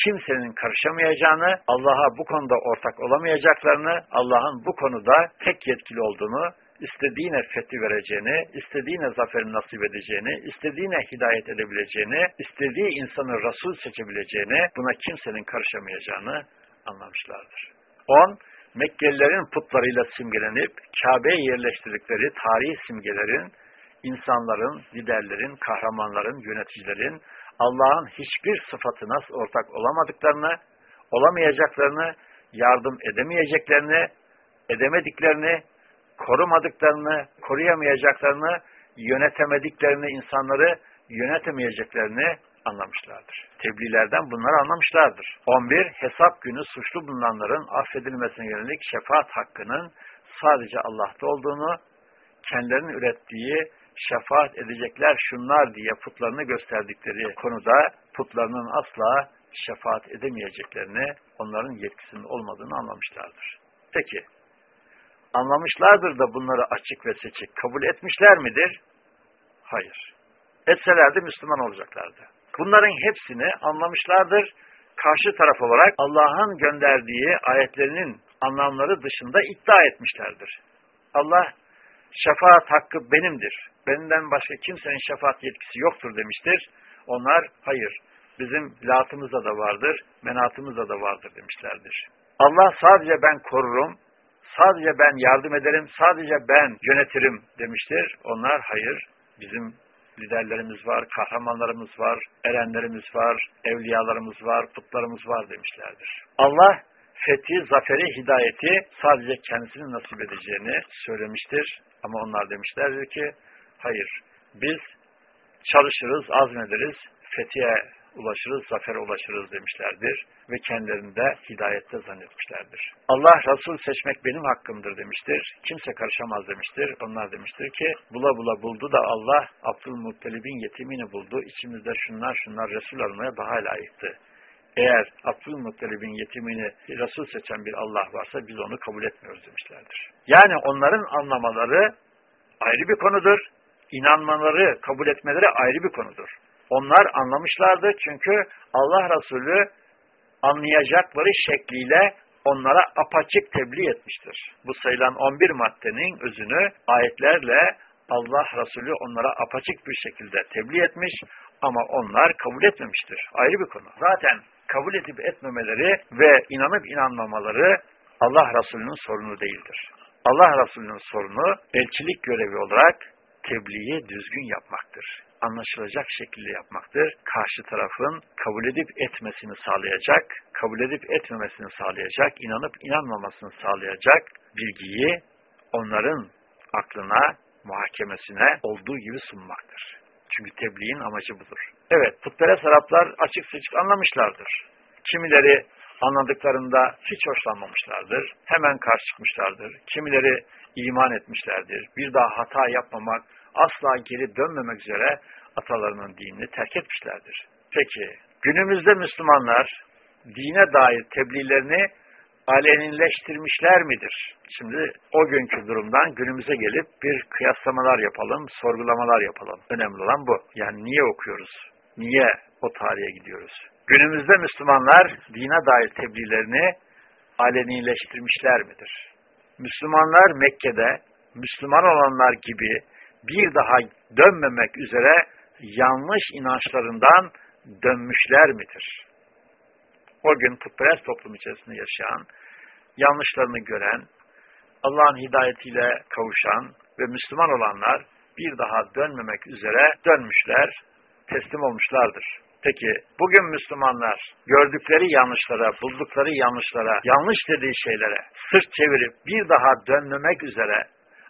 kimsenin karışamayacağını, Allah'a bu konuda ortak olamayacaklarını, Allah'ın bu konuda tek yetkili olduğunu istediğine fethi vereceğini, istediğine zaferi nasip edeceğini, istediğine hidayet edebileceğini, istediği insanı Resul seçebileceğini, buna kimsenin karışamayacağını anlamışlardır. 10. Mekkelilerin putlarıyla simgelenip Kabe'ye yerleştirdikleri tarihi simgelerin, insanların, liderlerin, kahramanların, yöneticilerin Allah'ın hiçbir sıfatına ortak olamadıklarını, olamayacaklarını, yardım edemeyeceklerini, edemediklerini, korumadıklarını, koruyamayacaklarını, yönetemediklerini, insanları yönetemeyeceklerini anlamışlardır. Tebliğlerden bunları anlamışlardır. 11. Hesap günü suçlu bulunanların affedilmesine yönelik şefaat hakkının sadece Allah'ta olduğunu, kendilerinin ürettiği şefaat edecekler şunlar diye putlarını gösterdikleri konuda putlarının asla şefaat edemeyeceklerini, onların yetkisinin olmadığını anlamışlardır. Peki, anlamışlardır da bunları açık ve seçik kabul etmişler midir? Hayır. Etselerdi Müslüman olacaklardı. Bunların hepsini anlamışlardır. Karşı taraf olarak Allah'ın gönderdiği ayetlerinin anlamları dışında iddia etmişlerdir. Allah şefaat hakkı benimdir. Benden başka kimsenin şefaat yetkisi yoktur demiştir. Onlar hayır bizim latımızda da vardır, menatımızda da vardır demişlerdir. Allah sadece ben korurum, sadece ben yardım ederim, sadece ben yönetirim demiştir. Onlar hayır, bizim liderlerimiz var, kahramanlarımız var, erenlerimiz var, evliyalarımız var, putlarımız var demişlerdir. Allah fethi, zaferi, hidayeti sadece kendisinin nasip edeceğini söylemiştir. Ama onlar demişlerdir ki, hayır, biz çalışırız, azmederiz, fethiye ulaşırız, zafere ulaşırız demişlerdir ve kendilerinde hidayette zannetmişlerdir. Allah Resul seçmek benim hakkımdır demiştir. Kimse karışamaz demiştir. Onlar demiştir ki bula bula buldu da Allah Abdülmuttalib'in yetimini buldu. İçimizde şunlar şunlar Resul almaya daha layıktı. Eğer Abdülmuttalib'in yetimini Resul seçen bir Allah varsa biz onu kabul etmiyoruz demişlerdir. Yani onların anlamaları ayrı bir konudur. İnanmaları, kabul etmeleri ayrı bir konudur. Onlar anlamışlardı çünkü Allah Resulü anlayacakları şekliyle onlara apaçık tebliğ etmiştir. Bu sayılan 11 maddenin özünü ayetlerle Allah Resulü onlara apaçık bir şekilde tebliğ etmiş ama onlar kabul etmemiştir. Ayrı bir konu. Zaten kabul edip etmemeleri ve inanıp inanmamaları Allah Resulü'nün sorunu değildir. Allah Resulü'nün sorunu elçilik görevi olarak tebliği düzgün yapmaktır. Anlaşılacak şekilde yapmaktır. Karşı tarafın kabul edip etmesini sağlayacak, kabul edip etmemesini sağlayacak, inanıp inanmamasını sağlayacak bilgiyi onların aklına, muhakemesine olduğu gibi sunmaktır. Çünkü tebliğin amacı budur. Evet, putperest Araplar açık seçik anlamışlardır. Kimileri anladıklarında hiç hoşlanmamışlardır. Hemen karşı çıkmışlardır. Kimileri iman etmişlerdir. Bir daha hata yapmamak, asla geri dönmemek üzere atalarının dinini terk etmişlerdir. Peki, günümüzde Müslümanlar dine dair tebliğlerini alenileştirmişler midir? Şimdi o günkü durumdan günümüze gelip bir kıyaslamalar yapalım, sorgulamalar yapalım. Önemli olan bu. Yani niye okuyoruz? Niye o tarihe gidiyoruz? Günümüzde Müslümanlar dine dair tebliğlerini alenileştirmişler midir? Müslümanlar Mekke'de Müslüman olanlar gibi bir daha dönmemek üzere yanlış inançlarından dönmüşler midir? O gün putperest toplum içerisinde yaşayan, yanlışlarını gören, Allah'ın hidayetiyle kavuşan ve Müslüman olanlar bir daha dönmemek üzere dönmüşler, teslim olmuşlardır. Peki bugün Müslümanlar gördükleri yanlışlara, buldukları yanlışlara, yanlış dediği şeylere sırt çevirip bir daha dönmemek üzere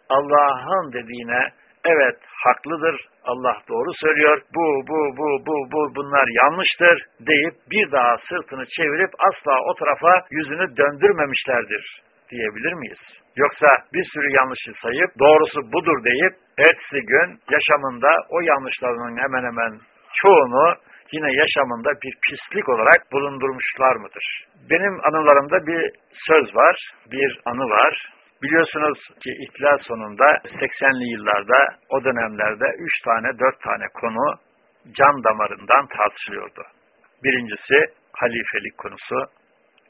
Allah'ın dediğine evet haklıdır, Allah doğru söylüyor, bu, bu, bu, bu, bu bunlar yanlıştır deyip bir daha sırtını çevirip asla o tarafa yüzünü döndürmemişlerdir diyebilir miyiz? Yoksa bir sürü yanlışı sayıp doğrusu budur deyip ertesi gün yaşamında o yanlışlarının hemen hemen çoğunu yine yaşamında bir pislik olarak bulundurmuşlar mıdır? Benim anılarımda bir söz var, bir anı var. Biliyorsunuz ki ihtilal sonunda 80'li yıllarda o dönemlerde 3 tane 4 tane konu can damarından tartışılıyordu. Birincisi halifelik konusu,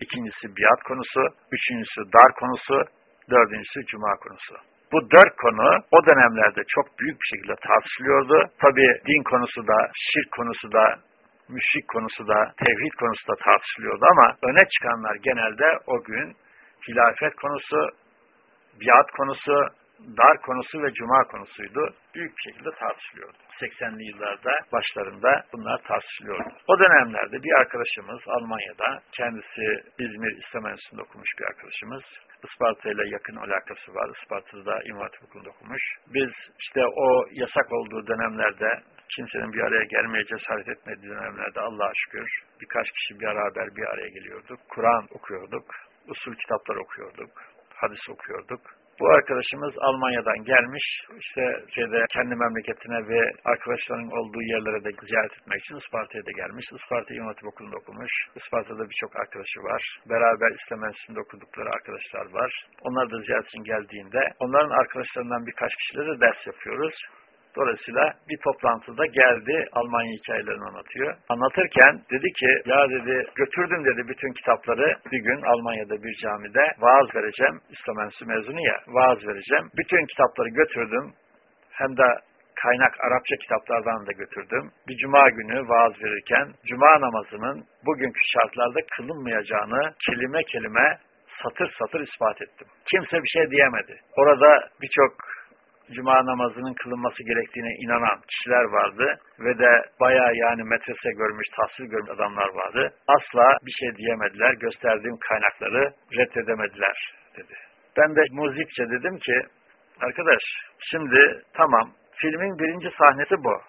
ikincisi biat konusu, üçüncüsü dar konusu, dördüncüsü cuma konusu. Bu dört konu o dönemlerde çok büyük bir şekilde tartışılıyordu. Tabi din konusu da, şirk konusu da, müşrik konusu da, tevhid konusu da tartışılıyordu ama öne çıkanlar genelde o gün hilafet konusu, biat konusu, dar konusu ve cuma konusuydu. Büyük şekilde tartışılıyordu. 80'li yıllarda başlarında bunlar tartışılıyordu. O dönemlerde bir arkadaşımız Almanya'da, kendisi İzmir İslam Enstitüsü'nde okumuş bir arkadaşımız. Isparta ile yakın alakası var. Isparta'da İmam Hatip Okulu'nda okumuş. Biz işte o yasak olduğu dönemlerde kimsenin bir araya gelmeye cesaret etmediği dönemlerde Allah'a şükür birkaç kişi bir beraber bir araya geliyorduk. Kur'an okuyorduk. Usul kitaplar okuyorduk. Hadis okuyorduk. Bu arkadaşımız Almanya'dan gelmiş. İşte şeyde kendi memleketine ve arkadaşlarının olduğu yerlere de ziyaret etmek için Isparta'ya da gelmiş. Isparta Hatip Okulu'nda okumuş. Isparta'da birçok arkadaşı var. Beraber İslam Enstitüsü'nde okudukları arkadaşlar var. Onlar da ziyaret için geldiğinde onların arkadaşlarından birkaç kişiyle de ders yapıyoruz. Dolayısıyla bir toplantıda geldi Almanya hikayelerini anlatıyor. Anlatırken dedi ki ya dedi götürdüm dedi bütün kitapları bir gün Almanya'da bir camide vaaz vereceğim. İslam Enstitüsü mezunu ya vaaz vereceğim. Bütün kitapları götürdüm. Hem de kaynak Arapça kitaplardan da götürdüm. Bir cuma günü vaaz verirken cuma namazının bugünkü şartlarda kılınmayacağını kelime kelime satır satır ispat ettim. Kimse bir şey diyemedi. Orada birçok cuma namazının kılınması gerektiğine inanan kişiler vardı ve de bayağı yani medrese görmüş, tahsil görmüş adamlar vardı. Asla bir şey diyemediler, gösterdiğim kaynakları reddedemediler dedi. Ben de muzipçe dedim ki, arkadaş şimdi tamam filmin birinci sahnesi bu.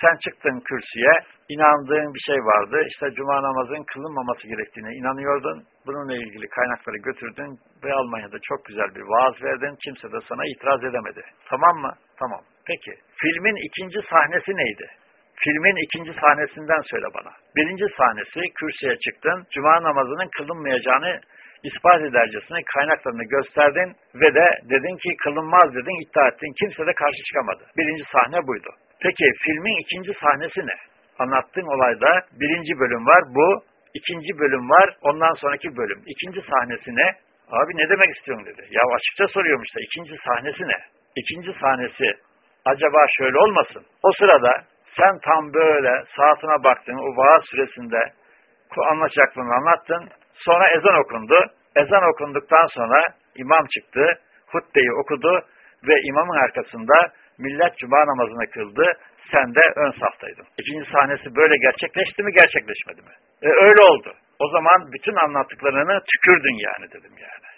Sen çıktın kürsüye, inandığın bir şey vardı. İşte cuma namazının kılınmaması gerektiğine inanıyordun. Bununla ilgili kaynakları götürdün ve Almanya'da çok güzel bir vaaz verdin. Kimse de sana itiraz edemedi. Tamam mı? Tamam. Peki. Filmin ikinci sahnesi neydi? Filmin ikinci sahnesinden söyle bana. Birinci sahnesi kürsüye çıktın, cuma namazının kılınmayacağını ispat edercesine kaynaklarını gösterdin ve de dedin ki kılınmaz dedin, iddia ettin. Kimse de karşı çıkamadı. Birinci sahne buydu. Peki filmin ikinci sahnesi ne? Anlattığın olayda birinci bölüm var, bu. ikinci bölüm var, ondan sonraki bölüm. İkinci sahnesi ne? Abi ne demek istiyorsun dedi. Ya açıkça soruyormuş da ikinci sahnesi ne? İkinci sahnesi acaba şöyle olmasın? O sırada sen tam böyle saatine baktın, o vaaz süresinde anlatacaklığını anlattın. Sonra ezan okundu. Ezan okunduktan sonra imam çıktı, hutbeyi okudu ve imamın arkasında millet cuma namazını kıldı. Sen de ön saftaydın. İkinci sahnesi böyle gerçekleşti mi, gerçekleşmedi mi? E, öyle oldu. O zaman bütün anlattıklarını tükürdün yani dedim yani.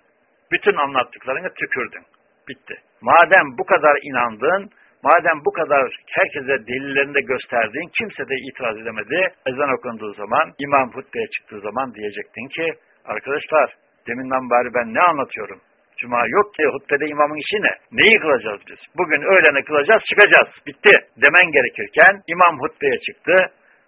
Bütün anlattıklarını tükürdün. Bitti. Madem bu kadar inandın, madem bu kadar herkese delillerinde gösterdiğin, kimse de itiraz edemedi. Ezan okunduğu zaman, imam hutbeye çıktığı zaman diyecektin ki, arkadaşlar deminden beri ben ne anlatıyorum? Cuma yok ki hutbede imamın işi ne? Neyi kılacağız biz? Bugün öğlene kılacağız çıkacağız. Bitti. Demen gerekirken imam hutbeye çıktı.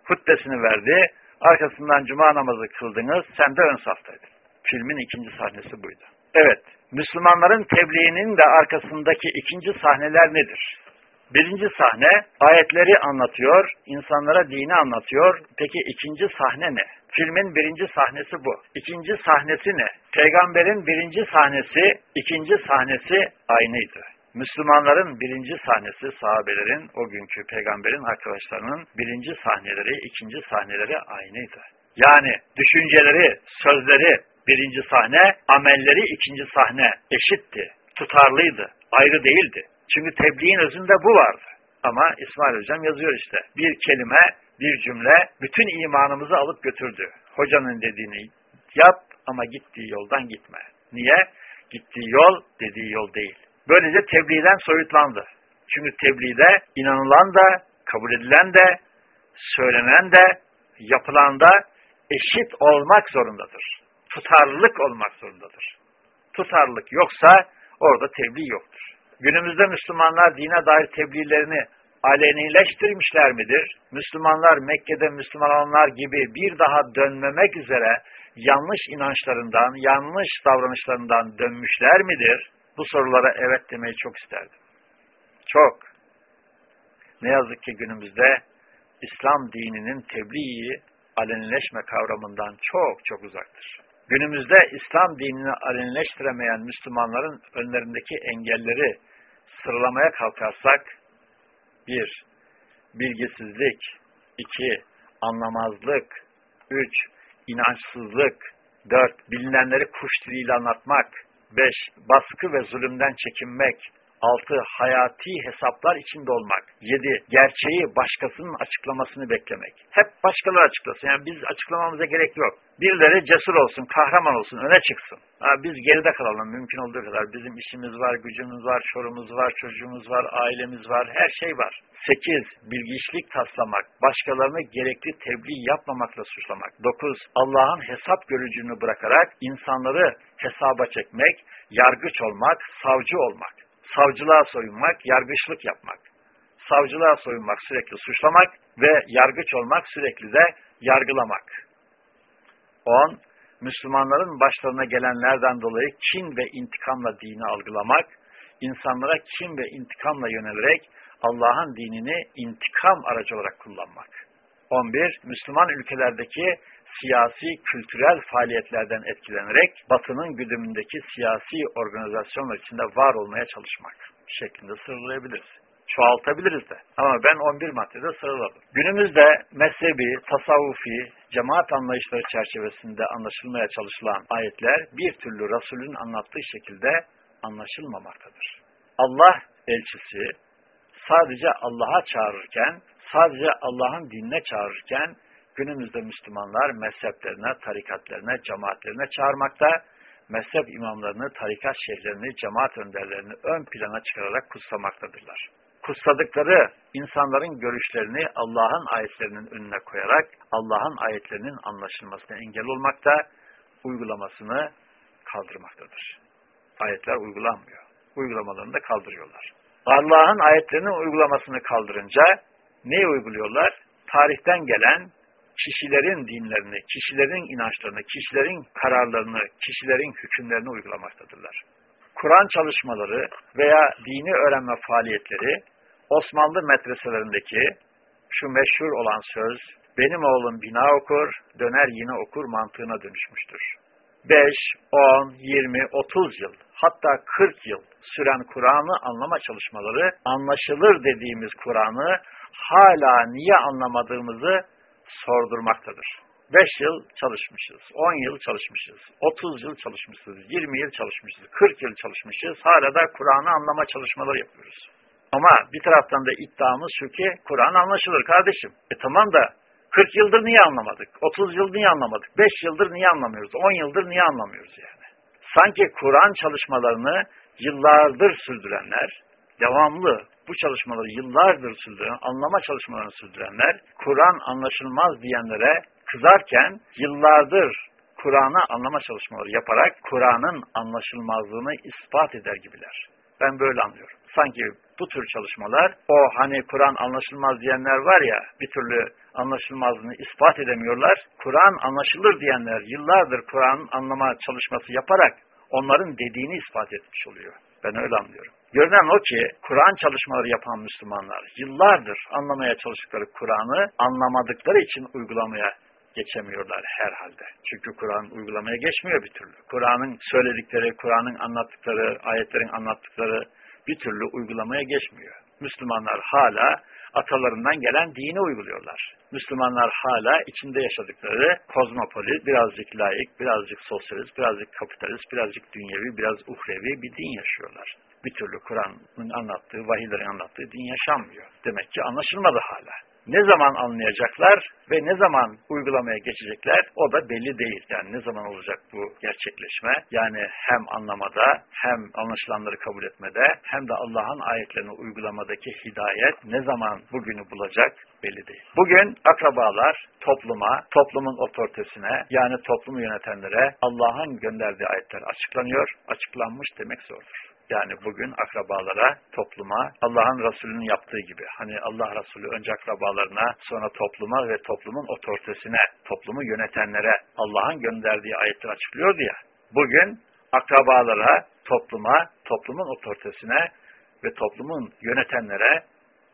Hutbesini verdi. Arkasından cuma namazı kıldınız. Sen de ön saftaydın. Filmin ikinci sahnesi buydu. Evet. Müslümanların tebliğinin de arkasındaki ikinci sahneler nedir? Birinci sahne ayetleri anlatıyor, insanlara dini anlatıyor. Peki ikinci sahne ne? Filmin birinci sahnesi bu. İkinci sahnesi ne? Peygamberin birinci sahnesi, ikinci sahnesi aynıydı. Müslümanların birinci sahnesi, sahabelerin, o günkü peygamberin arkadaşlarının birinci sahneleri, ikinci sahneleri aynıydı. Yani düşünceleri, sözleri birinci sahne, amelleri ikinci sahne eşitti, tutarlıydı, ayrı değildi. Çünkü tebliğin özünde bu vardı. Ama İsmail Hocam yazıyor işte. Bir kelime, bir cümle bütün imanımızı alıp götürdü. Hocanın dediğini yap ama gittiği yoldan gitme. Niye? Gittiği yol dediği yol değil. Böylece tebliğden soyutlandı. Çünkü tebliğde inanılan da, kabul edilen de, söylenen de, yapılan da eşit olmak zorundadır. Tutarlılık olmak zorundadır. Tutarlılık yoksa orada tebliğ yoktur. Günümüzde Müslümanlar dine dair tebliğlerini alenileştirmişler midir? Müslümanlar Mekke'de Müslüman olanlar gibi bir daha dönmemek üzere yanlış inançlarından, yanlış davranışlarından dönmüşler midir? Bu sorulara evet demeyi çok isterdim. Çok. Ne yazık ki günümüzde İslam dininin tebliği alenileşme kavramından çok çok uzaktır. Günümüzde İslam dinini alenileştiremeyen Müslümanların önlerindeki engelleri sıralamaya kalkarsak, bir, bilgisizlik, iki, anlamazlık, üç, inançsızlık, dört, bilinenleri kuş diliyle anlatmak, beş, baskı ve zulümden çekinmek, 6. Hayati hesaplar içinde olmak. 7. Gerçeği başkasının açıklamasını beklemek. Hep başkaları açıklasın. Yani biz açıklamamıza gerek yok. Birileri cesur olsun, kahraman olsun, öne çıksın. Ha, biz geride kalalım mümkün olduğu kadar. Bizim işimiz var, gücümüz var, çorumuz var, çocuğumuz var, ailemiz var, her şey var. 8. Bilgiçlik taslamak, başkalarını gerekli tebliğ yapmamakla suçlamak. 9. Allah'ın hesap görücünü bırakarak insanları hesaba çekmek, yargıç olmak, savcı olmak savcılığa soyunmak, yargıçlık yapmak. Savcılığa soyunmak sürekli suçlamak ve yargıç olmak sürekli de yargılamak. 10. Müslümanların başlarına gelenlerden dolayı kin ve intikamla dini algılamak, insanlara kin ve intikamla yönelerek Allah'ın dinini intikam aracı olarak kullanmak. 11. Müslüman ülkelerdeki siyasi, kültürel faaliyetlerden etkilenerek Batı'nın güdümündeki siyasi organizasyonlar içinde var olmaya çalışmak şeklinde sıralayabiliriz. Çoğaltabiliriz de. Ama ben 11 maddede sıraladım. Günümüzde mezhebi, tasavvufi, cemaat anlayışları çerçevesinde anlaşılmaya çalışılan ayetler bir türlü Resul'ün anlattığı şekilde anlaşılmamaktadır. Allah elçisi sadece Allah'a çağırırken, sadece Allah'ın dinine çağırırken günümüzde Müslümanlar mezheplerine, tarikatlarına, cemaatlerine çağırmakta, mezhep imamlarını, tarikat şeyhlerini, cemaat önderlerini ön plana çıkararak kutsamaktadırlar. kutsadıkları insanların görüşlerini Allah'ın ayetlerinin önüne koyarak Allah'ın ayetlerinin anlaşılmasına engel olmakta, uygulamasını kaldırmaktadır. Ayetler uygulanmıyor. Uygulamalarını da kaldırıyorlar. Allah'ın ayetlerinin uygulamasını kaldırınca neyi uyguluyorlar? Tarihten gelen kişilerin dinlerini, kişilerin inançlarını, kişilerin kararlarını, kişilerin hükümlerini uygulamaktadırlar. Kur'an çalışmaları veya dini öğrenme faaliyetleri Osmanlı medreselerindeki şu meşhur olan söz, benim oğlum bina okur, döner yine okur mantığına dönüşmüştür. 5, 10, 20, 30 yıl, hatta 40 yıl süren Kur'an'ı anlama çalışmaları, anlaşılır dediğimiz Kur'an'ı hala niye anlamadığımızı sordurmaktadır. 5 yıl çalışmışız, 10 yıl çalışmışız, 30 yıl çalışmışız, 20 yıl çalışmışız, 40 yıl çalışmışız. Hala da Kur'an'ı anlama çalışmaları yapıyoruz. Ama bir taraftan da iddiamız şu ki Kur'an anlaşılır kardeşim. E tamam da 40 yıldır niye anlamadık? 30 yıl niye anlamadık? 5 yıldır niye anlamıyoruz? 10 yıldır niye anlamıyoruz yani? Sanki Kur'an çalışmalarını yıllardır sürdürenler, devamlı bu çalışmaları yıllardır sürdüren, anlama çalışmalarını sürdürenler, Kur'an anlaşılmaz diyenlere kızarken yıllardır Kur'an'ı anlama çalışmaları yaparak Kur'an'ın anlaşılmazlığını ispat eder gibiler. Ben böyle anlıyorum. Sanki bu tür çalışmalar, o hani Kur'an anlaşılmaz diyenler var ya, bir türlü anlaşılmazlığını ispat edemiyorlar. Kur'an anlaşılır diyenler yıllardır Kur'an anlama çalışması yaparak onların dediğini ispat etmiş oluyor. Ben öyle anlıyorum. Görünen o ki Kur'an çalışmaları yapan Müslümanlar yıllardır anlamaya çalıştıkları Kur'an'ı anlamadıkları için uygulamaya geçemiyorlar herhalde. Çünkü Kur'an uygulamaya geçmiyor bir türlü. Kur'an'ın söyledikleri, Kur'an'ın anlattıkları, ayetlerin anlattıkları bir türlü uygulamaya geçmiyor. Müslümanlar hala atalarından gelen dini uyguluyorlar. Müslümanlar hala içinde yaşadıkları kozmopolit, birazcık laik, birazcık sosyalist, birazcık kapitalist, birazcık dünyevi, biraz uhrevi bir din yaşıyorlar. Bir türlü Kur'an'ın anlattığı, vahiylerin anlattığı din yaşanmıyor. Demek ki anlaşılmadı hala. Ne zaman anlayacaklar ve ne zaman uygulamaya geçecekler o da belli değil. Yani ne zaman olacak bu gerçekleşme? Yani hem anlamada hem anlaşılanları kabul etmede hem de Allah'ın ayetlerini uygulamadaki hidayet ne zaman bugünü bulacak belli değil. Bugün akrabalar topluma, toplumun otoritesine yani toplumu yönetenlere Allah'ın gönderdiği ayetler açıklanıyor. Açıklanmış demek zordur. Yani bugün akrabalara, topluma, Allah'ın Resulü'nün yaptığı gibi. Hani Allah Resulü önce akrabalarına, sonra topluma ve toplumun otoritesine, toplumu yönetenlere Allah'ın gönderdiği ayetleri açıklıyordu ya. Bugün akrabalara, topluma, toplumun otoritesine ve toplumun yönetenlere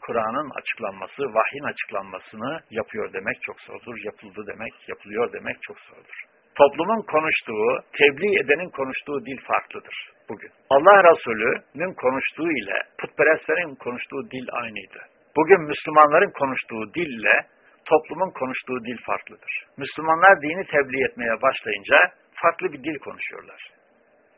Kur'an'ın açıklanması, vahyin açıklanmasını yapıyor demek çok zordur. Yapıldı demek, yapılıyor demek çok zordur. Toplumun konuştuğu, tebliğ edenin konuştuğu dil farklıdır bugün. Allah Resulü'nün konuştuğu ile putperestlerin konuştuğu dil aynıydı. Bugün Müslümanların konuştuğu dille toplumun konuştuğu dil farklıdır. Müslümanlar dini tebliğ etmeye başlayınca farklı bir dil konuşuyorlar.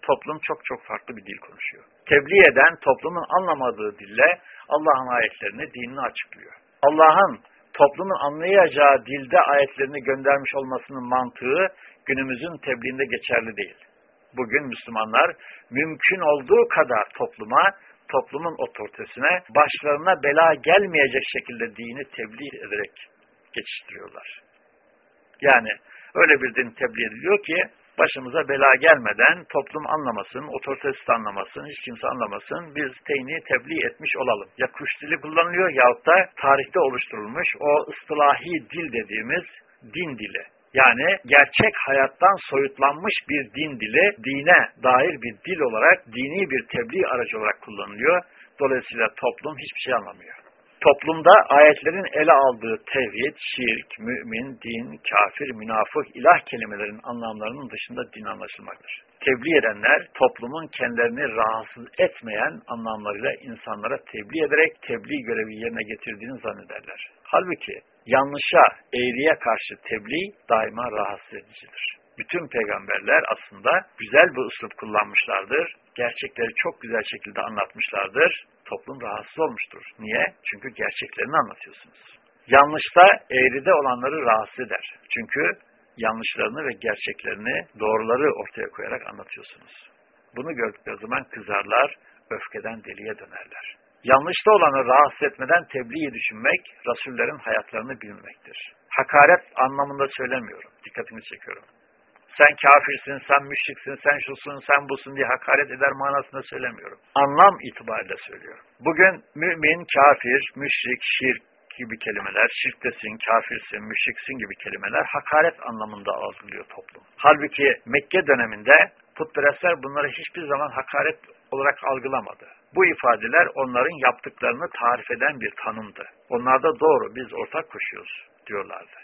Toplum çok çok farklı bir dil konuşuyor. Tebliğ eden toplumun anlamadığı dille Allah'ın ayetlerini, dinini açıklıyor. Allah'ın toplumun anlayacağı dilde ayetlerini göndermiş olmasının mantığı günümüzün tebliğinde geçerli değil. Bugün Müslümanlar mümkün olduğu kadar topluma, toplumun otoritesine, başlarına bela gelmeyecek şekilde dini tebliğ ederek geçiştiriyorlar. Yani öyle bir din tebliğ ediliyor ki başımıza bela gelmeden toplum anlamasın, otoritesi anlamasın, hiç kimse anlamasın, biz teyni tebliğ etmiş olalım. Ya kuş dili kullanılıyor yahut da tarihte oluşturulmuş o ıstılahi dil dediğimiz din dili. Yani gerçek hayattan soyutlanmış bir din dili, dine dair bir dil olarak, dini bir tebliğ aracı olarak kullanılıyor. Dolayısıyla toplum hiçbir şey anlamıyor. Toplumda ayetlerin ele aldığı tevhid, şirk, mümin, din, kafir, münafık, ilah kelimelerin anlamlarının dışında din anlaşılmaktır. Tebliğ edenler toplumun kendilerini rahatsız etmeyen anlamlarıyla insanlara tebliğ ederek tebliğ görevi yerine getirdiğini zannederler. Halbuki yanlışa, eğriye karşı tebliğ daima rahatsız edicidir. Bütün peygamberler aslında güzel bir üslup kullanmışlardır. Gerçekleri çok güzel şekilde anlatmışlardır. Toplum rahatsız olmuştur. Niye? Çünkü gerçeklerini anlatıyorsunuz. Yanlışta, eğride olanları rahatsız eder. Çünkü yanlışlarını ve gerçeklerini, doğruları ortaya koyarak anlatıyorsunuz. Bunu gördükleri zaman kızarlar, öfkeden deliye dönerler. Yanlışta olanı rahatsız etmeden tebliği düşünmek, Resullerin hayatlarını bilmektir. Hakaret anlamında söylemiyorum. Dikkatini çekiyorum. Sen kafirsin, sen müşriksin, sen şusun, sen busun diye hakaret eder manasında söylemiyorum. Anlam itibariyle söylüyorum. Bugün mümin, kafir, müşrik, şirk, gibi kelimeler, şirktesin, kafirsin, müşriksin gibi kelimeler hakaret anlamında algılıyor toplum. Halbuki Mekke döneminde putperestler bunları hiçbir zaman hakaret olarak algılamadı. Bu ifadeler onların yaptıklarını tarif eden bir tanımdı. Onlar da doğru, biz ortak koşuyoruz diyorlardı.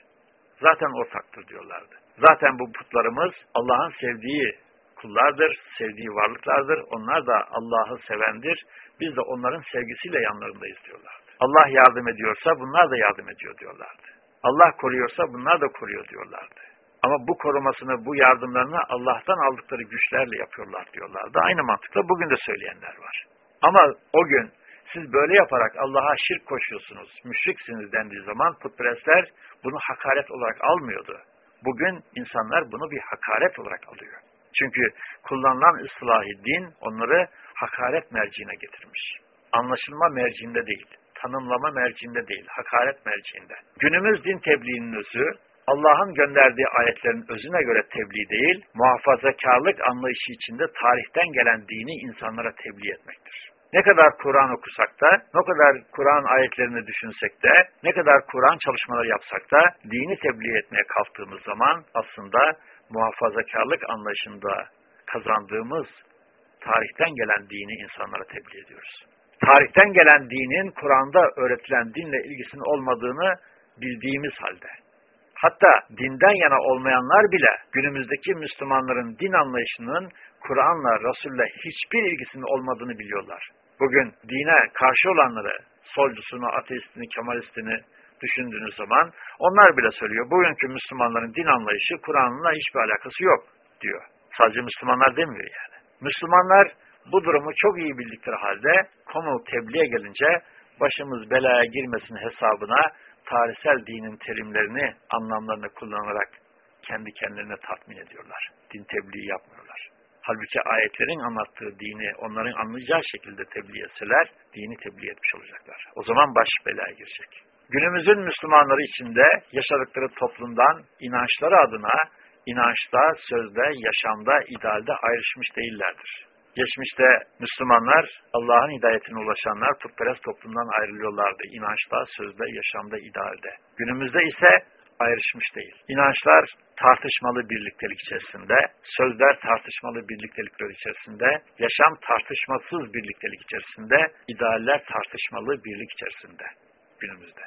Zaten ortaktır diyorlardı. Zaten bu putlarımız Allah'ın sevdiği kullardır, sevdiği varlıklardır. Onlar da Allah'ı sevendir. Biz de onların sevgisiyle yanlarındayız diyorlardı. Allah yardım ediyorsa bunlar da yardım ediyor diyorlardı. Allah koruyorsa bunlar da koruyor diyorlardı. Ama bu korumasını, bu yardımlarını Allah'tan aldıkları güçlerle yapıyorlar diyorlardı. Aynı mantıkla bugün de söyleyenler var. Ama o gün siz böyle yaparak Allah'a şirk koşuyorsunuz, müşriksiniz dendiği zaman putperestler bunu hakaret olarak almıyordu. Bugün insanlar bunu bir hakaret olarak alıyor. Çünkü kullanılan ıslahi din onları hakaret merciine getirmiş. Anlaşılma merciinde değil tanımlama merciinde değil, hakaret merciinde. Günümüz din tebliğinin özü, Allah'ın gönderdiği ayetlerin özüne göre tebliğ değil, muhafazakarlık anlayışı içinde tarihten gelen dini insanlara tebliğ etmektir. Ne kadar Kur'an okusak da, ne kadar Kur'an ayetlerini düşünsek de, ne kadar Kur'an çalışmaları yapsak da, dini tebliğ etmeye kalktığımız zaman aslında muhafazakarlık anlayışında kazandığımız tarihten gelen dini insanlara tebliğ ediyoruz tarihten gelen dinin Kur'an'da öğretilen dinle ilgisinin olmadığını bildiğimiz halde. Hatta dinden yana olmayanlar bile günümüzdeki Müslümanların din anlayışının Kur'an'la, Resul'le hiçbir ilgisinin olmadığını biliyorlar. Bugün dine karşı olanları, solcusunu, ateistini, kemalistini düşündüğünüz zaman onlar bile söylüyor. Bugünkü Müslümanların din anlayışı Kur'an'la hiçbir alakası yok diyor. Sadece Müslümanlar demiyor yani. Müslümanlar bu durumu çok iyi bildikleri halde konu tebliğe gelince başımız belaya girmesin hesabına tarihsel dinin terimlerini, anlamlarını kullanarak kendi kendilerine tatmin ediyorlar. Din tebliği yapmıyorlar. Halbuki ayetlerin anlattığı dini onların anlayacağı şekilde tebliğ etseler, dini tebliğ etmiş olacaklar. O zaman baş belaya girecek. Günümüzün Müslümanları içinde yaşadıkları toplumdan inançları adına inançta, sözde, yaşamda, idealde ayrışmış değillerdir. Geçmişte Müslümanlar, Allah'ın hidayetine ulaşanlar putperest toplumdan ayrılıyorlardı. İnançta, sözde, yaşamda, idealde. Günümüzde ise ayrışmış değil. İnançlar tartışmalı birliktelik içerisinde, sözler tartışmalı birliktelikler içerisinde, yaşam tartışmasız birliktelik içerisinde, idealler tartışmalı birlik içerisinde günümüzde.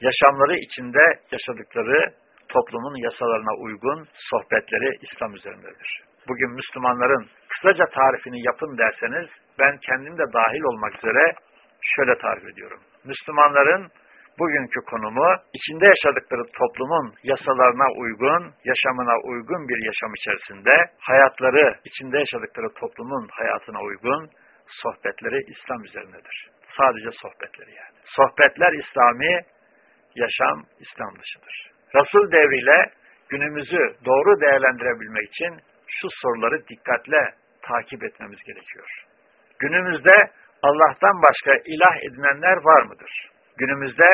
Yaşamları içinde yaşadıkları toplumun yasalarına uygun sohbetleri İslam üzerindedir. Bugün Müslümanların kısaca tarifini yapın derseniz ben kendim de dahil olmak üzere şöyle tarif ediyorum. Müslümanların bugünkü konumu içinde yaşadıkları toplumun yasalarına uygun, yaşamına uygun bir yaşam içerisinde hayatları içinde yaşadıkları toplumun hayatına uygun sohbetleri İslam üzerindedir. Sadece sohbetleri yani. Sohbetler İslami, yaşam İslam dışıdır. Resul devriyle günümüzü doğru değerlendirebilmek için şu soruları dikkatle takip etmemiz gerekiyor. Günümüzde Allah'tan başka ilah edinenler var mıdır? Günümüzde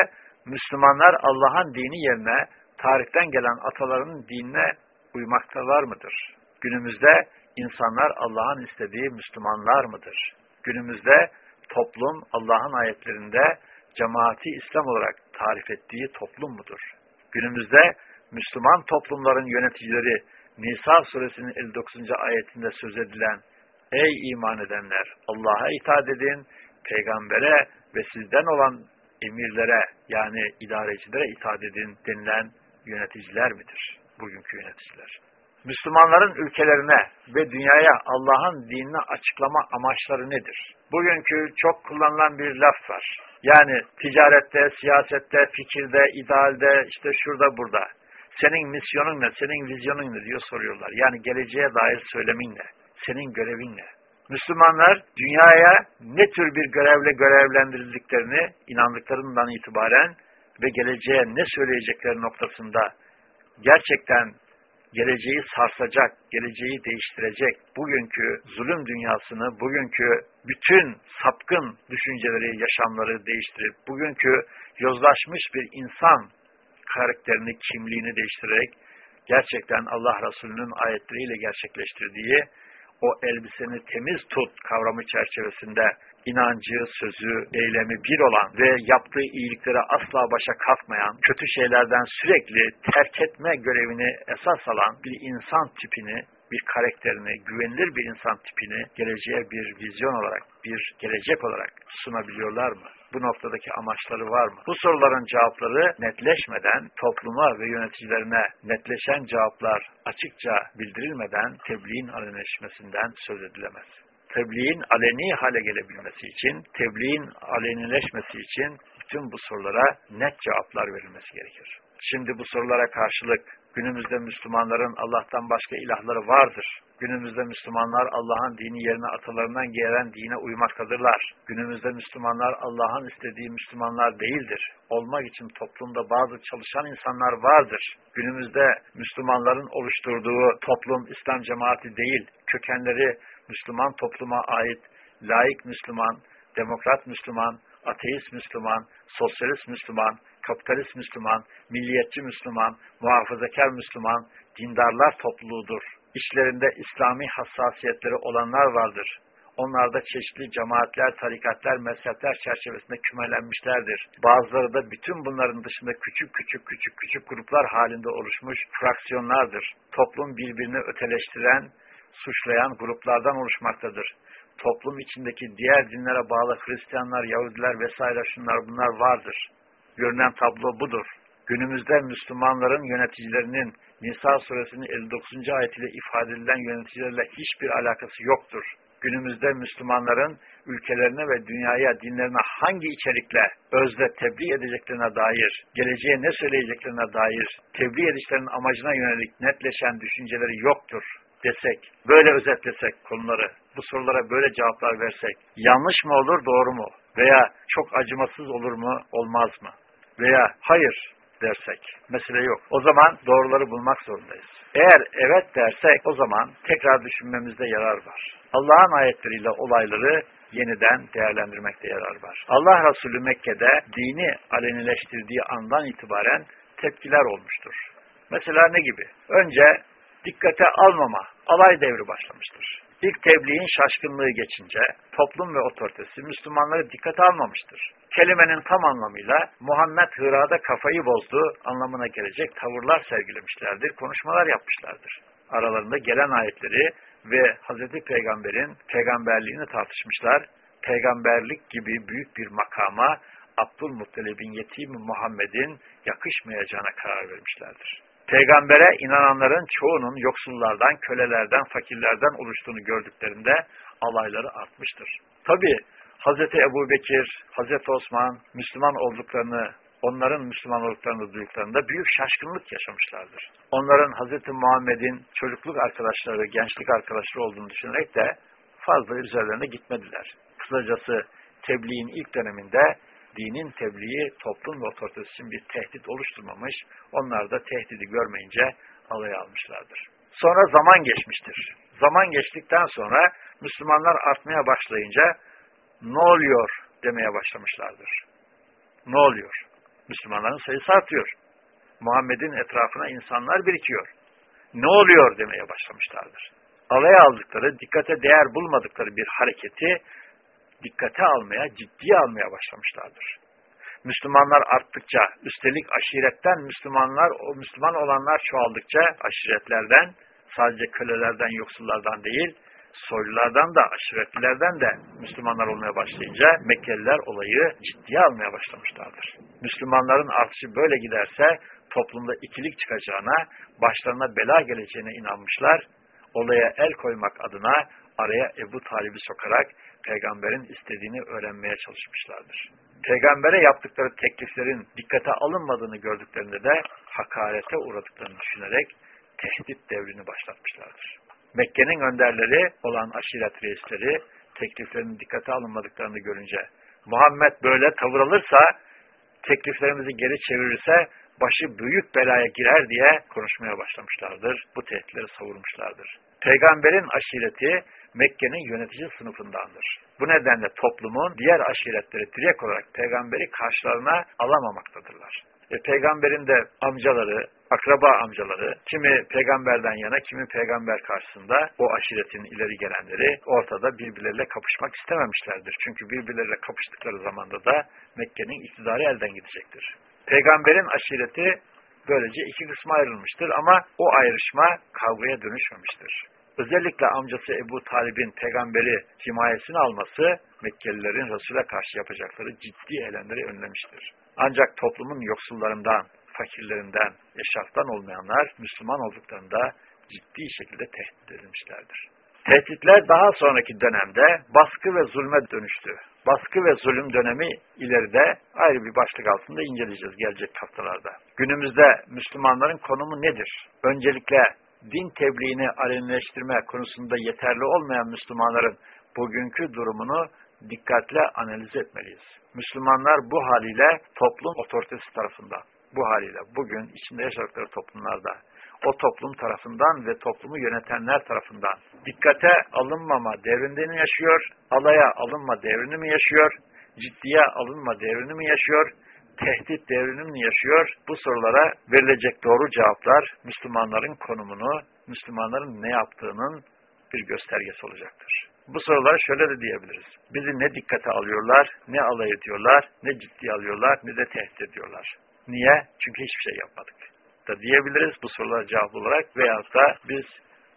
Müslümanlar Allah'ın dini yerine tarihten gelen atalarının dinine uymaktalar mıdır? Günümüzde insanlar Allah'ın istediği Müslümanlar mıdır? Günümüzde toplum Allah'ın ayetlerinde cemaati İslam olarak tarif ettiği toplum mudur? Günümüzde Müslüman toplumların yöneticileri Nisa suresinin 59. ayetinde söz edilen Ey iman edenler! Allah'a itaat edin, peygambere ve sizden olan emirlere yani idarecilere itaat edin denilen yöneticiler midir? Bugünkü yöneticiler. Müslümanların ülkelerine ve dünyaya Allah'ın dinini açıklama amaçları nedir? Bugünkü çok kullanılan bir laf var. Yani ticarette, siyasette, fikirde, idealde, işte şurada burada. Senin misyonun ne, senin vizyonun ne diyor soruyorlar. Yani geleceğe dair söylemin ne, senin görevin ne? Müslümanlar dünyaya ne tür bir görevle görevlendirildiklerini inandıklarından itibaren ve geleceğe ne söyleyecekleri noktasında gerçekten geleceği sarsacak, geleceği değiştirecek, bugünkü zulüm dünyasını, bugünkü bütün sapkın düşünceleri, yaşamları değiştirip, bugünkü yozlaşmış bir insan karakterini, kimliğini değiştirerek, gerçekten Allah Resulü'nün ayetleriyle gerçekleştirdiği o elbiseni temiz tut kavramı çerçevesinde inancı, sözü, eylemi bir olan ve yaptığı iyiliklere asla başa kalkmayan, kötü şeylerden sürekli terk etme görevini esas alan bir insan tipini, bir karakterini, güvenilir bir insan tipini geleceğe bir vizyon olarak, bir gelecek olarak sunabiliyorlar mı? Bu noktadaki amaçları var mı? Bu soruların cevapları netleşmeden, topluma ve yöneticilerine netleşen cevaplar açıkça bildirilmeden tebliğin alenileşmesinden söz edilemez tebliğin aleni hale gelebilmesi için, tebliğin alenileşmesi için bütün bu sorulara net cevaplar verilmesi gerekir. Şimdi bu sorulara karşılık günümüzde Müslümanların Allah'tan başka ilahları vardır. Günümüzde Müslümanlar Allah'ın dini yerine atalarından gelen dine uymaktadırlar. Günümüzde Müslümanlar Allah'ın istediği Müslümanlar değildir. Olmak için toplumda bazı çalışan insanlar vardır. Günümüzde Müslümanların oluşturduğu toplum İslam cemaati değil, kökenleri Müslüman topluma ait laik Müslüman, demokrat Müslüman, ateist Müslüman, sosyalist Müslüman, kapitalist Müslüman, milliyetçi Müslüman, muhafazakar Müslüman, dindarlar topluluğudur. İşlerinde İslami hassasiyetleri olanlar vardır. Onlar da çeşitli cemaatler, tarikatlar, mezhepler çerçevesinde kümelenmişlerdir. Bazıları da bütün bunların dışında küçük küçük küçük küçük gruplar halinde oluşmuş fraksiyonlardır. Toplum birbirini öteleştiren, suçlayan gruplardan oluşmaktadır. Toplum içindeki diğer dinlere bağlı Hristiyanlar, Yahudiler vesaire şunlar bunlar vardır. Görünen tablo budur. Günümüzde Müslümanların yöneticilerinin Nisa suresinin 59. ayetiyle ifade edilen yöneticilerle hiçbir alakası yoktur. Günümüzde Müslümanların ülkelerine ve dünyaya, dinlerine hangi içerikle özle tebliğ edeceklerine dair, geleceğe ne söyleyeceklerine dair, tebliğ edişlerinin amacına yönelik netleşen düşünceleri yoktur desek, böyle özetlesek konuları, bu sorulara böyle cevaplar versek, yanlış mı olur, doğru mu? Veya çok acımasız olur mu, olmaz mı? Veya hayır dersek, mesele yok. O zaman doğruları bulmak zorundayız. Eğer evet dersek, o zaman tekrar düşünmemizde yarar var. Allah'ın ayetleriyle olayları yeniden değerlendirmekte yarar var. Allah Resulü Mekke'de dini alenileştirdiği andan itibaren tepkiler olmuştur. Mesela ne gibi? Önce dikkate almama, alay devri başlamıştır. İlk tebliğin şaşkınlığı geçince toplum ve otoritesi Müslümanları dikkate almamıştır. Kelimenin tam anlamıyla Muhammed Hıra'da kafayı bozdu anlamına gelecek tavırlar sergilemişlerdir, konuşmalar yapmışlardır. Aralarında gelen ayetleri ve Hz. Peygamber'in peygamberliğini tartışmışlar. Peygamberlik gibi büyük bir makama Abdülmuttalib'in yetimi Muhammed'in yakışmayacağına karar vermişlerdir. Peygambere inananların çoğunun yoksullardan, kölelerden, fakirlerden oluştuğunu gördüklerinde alayları artmıştır. Tabi Hz. Ebu Bekir, Hz. Osman Müslüman olduklarını, onların Müslüman olduklarını duyduklarında büyük şaşkınlık yaşamışlardır. Onların Hz. Muhammed'in çocukluk arkadaşları, gençlik arkadaşları olduğunu düşünerek de fazla üzerlerine gitmediler. Kısacası tebliğin ilk döneminde dinin tebliği toplum ve otoritesi için bir tehdit oluşturmamış, onlar da tehdidi görmeyince alaya almışlardır. Sonra zaman geçmiştir. Zaman geçtikten sonra Müslümanlar artmaya başlayınca ne oluyor demeye başlamışlardır. Ne oluyor? Müslümanların sayısı artıyor. Muhammed'in etrafına insanlar birikiyor. Ne oluyor demeye başlamışlardır. Alaya aldıkları, dikkate değer bulmadıkları bir hareketi dikkate almaya, ciddiye almaya başlamışlardır. Müslümanlar arttıkça, üstelik aşiretten Müslümanlar, o Müslüman olanlar çoğaldıkça aşiretlerden, sadece kölelerden, yoksullardan değil, soylulardan da, aşiretlilerden de Müslümanlar olmaya başlayınca Mekkeliler olayı ciddiye almaya başlamışlardır. Müslümanların artışı böyle giderse toplumda ikilik çıkacağına, başlarına bela geleceğine inanmışlar, olaya el koymak adına araya Ebu Talib'i sokarak peygamberin istediğini öğrenmeye çalışmışlardır. Peygambere yaptıkları tekliflerin dikkate alınmadığını gördüklerinde de hakarete uğradıklarını düşünerek tehdit devrini başlatmışlardır. Mekke'nin önderleri olan aşiret reisleri tekliflerinin dikkate alınmadıklarını görünce Muhammed böyle tavır alırsa tekliflerimizi geri çevirirse başı büyük belaya girer diye konuşmaya başlamışlardır. Bu tehditleri savurmuşlardır. Peygamberin aşireti Mekke'nin yönetici sınıfındandır. Bu nedenle toplumun diğer aşiretleri direkt olarak peygamberi karşılarına alamamaktadırlar. E, peygamberin de amcaları, akraba amcaları, kimi peygamberden yana, kimi peygamber karşısında o aşiretin ileri gelenleri ortada birbirleriyle kapışmak istememişlerdir. Çünkü birbirleriyle kapıştıkları zamanda da Mekke'nin iktidarı elden gidecektir. Peygamberin aşireti böylece iki kısma ayrılmıştır ama o ayrışma kavgaya dönüşmemiştir. Özellikle amcası Ebu Talib'in peygamberi himayesini alması Mekkelilerin Resul'e karşı yapacakları ciddi eylemleri önlemiştir. Ancak toplumun yoksullarından, fakirlerinden, eşraftan olmayanlar Müslüman olduklarında ciddi şekilde tehdit edilmişlerdir. Tehditler daha sonraki dönemde baskı ve zulme dönüştü. Baskı ve zulüm dönemi ileride ayrı bir başlık altında inceleyeceğiz gelecek haftalarda. Günümüzde Müslümanların konumu nedir? Öncelikle din tebliğini alenileştirme konusunda yeterli olmayan Müslümanların bugünkü durumunu dikkatle analiz etmeliyiz. Müslümanlar bu haliyle toplum otoritesi tarafından, bu haliyle bugün içinde yaşadıkları toplumlarda, o toplum tarafından ve toplumu yönetenler tarafından dikkate alınmama devrini mi yaşıyor, alaya alınma devrini mi yaşıyor, ciddiye alınma devrini mi yaşıyor, tehdit devrini yaşıyor? Bu sorulara verilecek doğru cevaplar Müslümanların konumunu, Müslümanların ne yaptığının bir göstergesi olacaktır. Bu sorulara şöyle de diyebiliriz. Bizi ne dikkate alıyorlar, ne alay ediyorlar, ne ciddiye alıyorlar, ne de tehdit ediyorlar. Niye? Çünkü hiçbir şey yapmadık. Da diyebiliriz bu sorulara cevap olarak veyahut da biz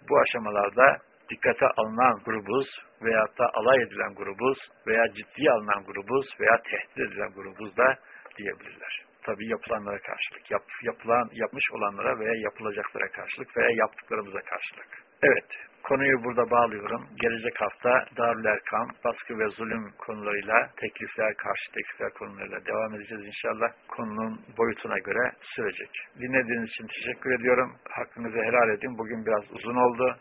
bu aşamalarda dikkate alınan grubuz veyahut da alay edilen grubuz veya ciddiye alınan grubuz veya tehdit edilen grubuz da diyebilirler. Tabi yapılanlara karşılık, yap, yapılan, yapmış olanlara veya yapılacaklara karşılık veya yaptıklarımıza karşılık. Evet, konuyu burada bağlıyorum. Gelecek hafta Darül Erkam, baskı ve zulüm konularıyla, teklifler, karşı teklifler konularıyla devam edeceğiz inşallah. Konunun boyutuna göre sürecek. Dinlediğiniz için teşekkür ediyorum. Hakkınızı helal edin. Bugün biraz uzun oldu.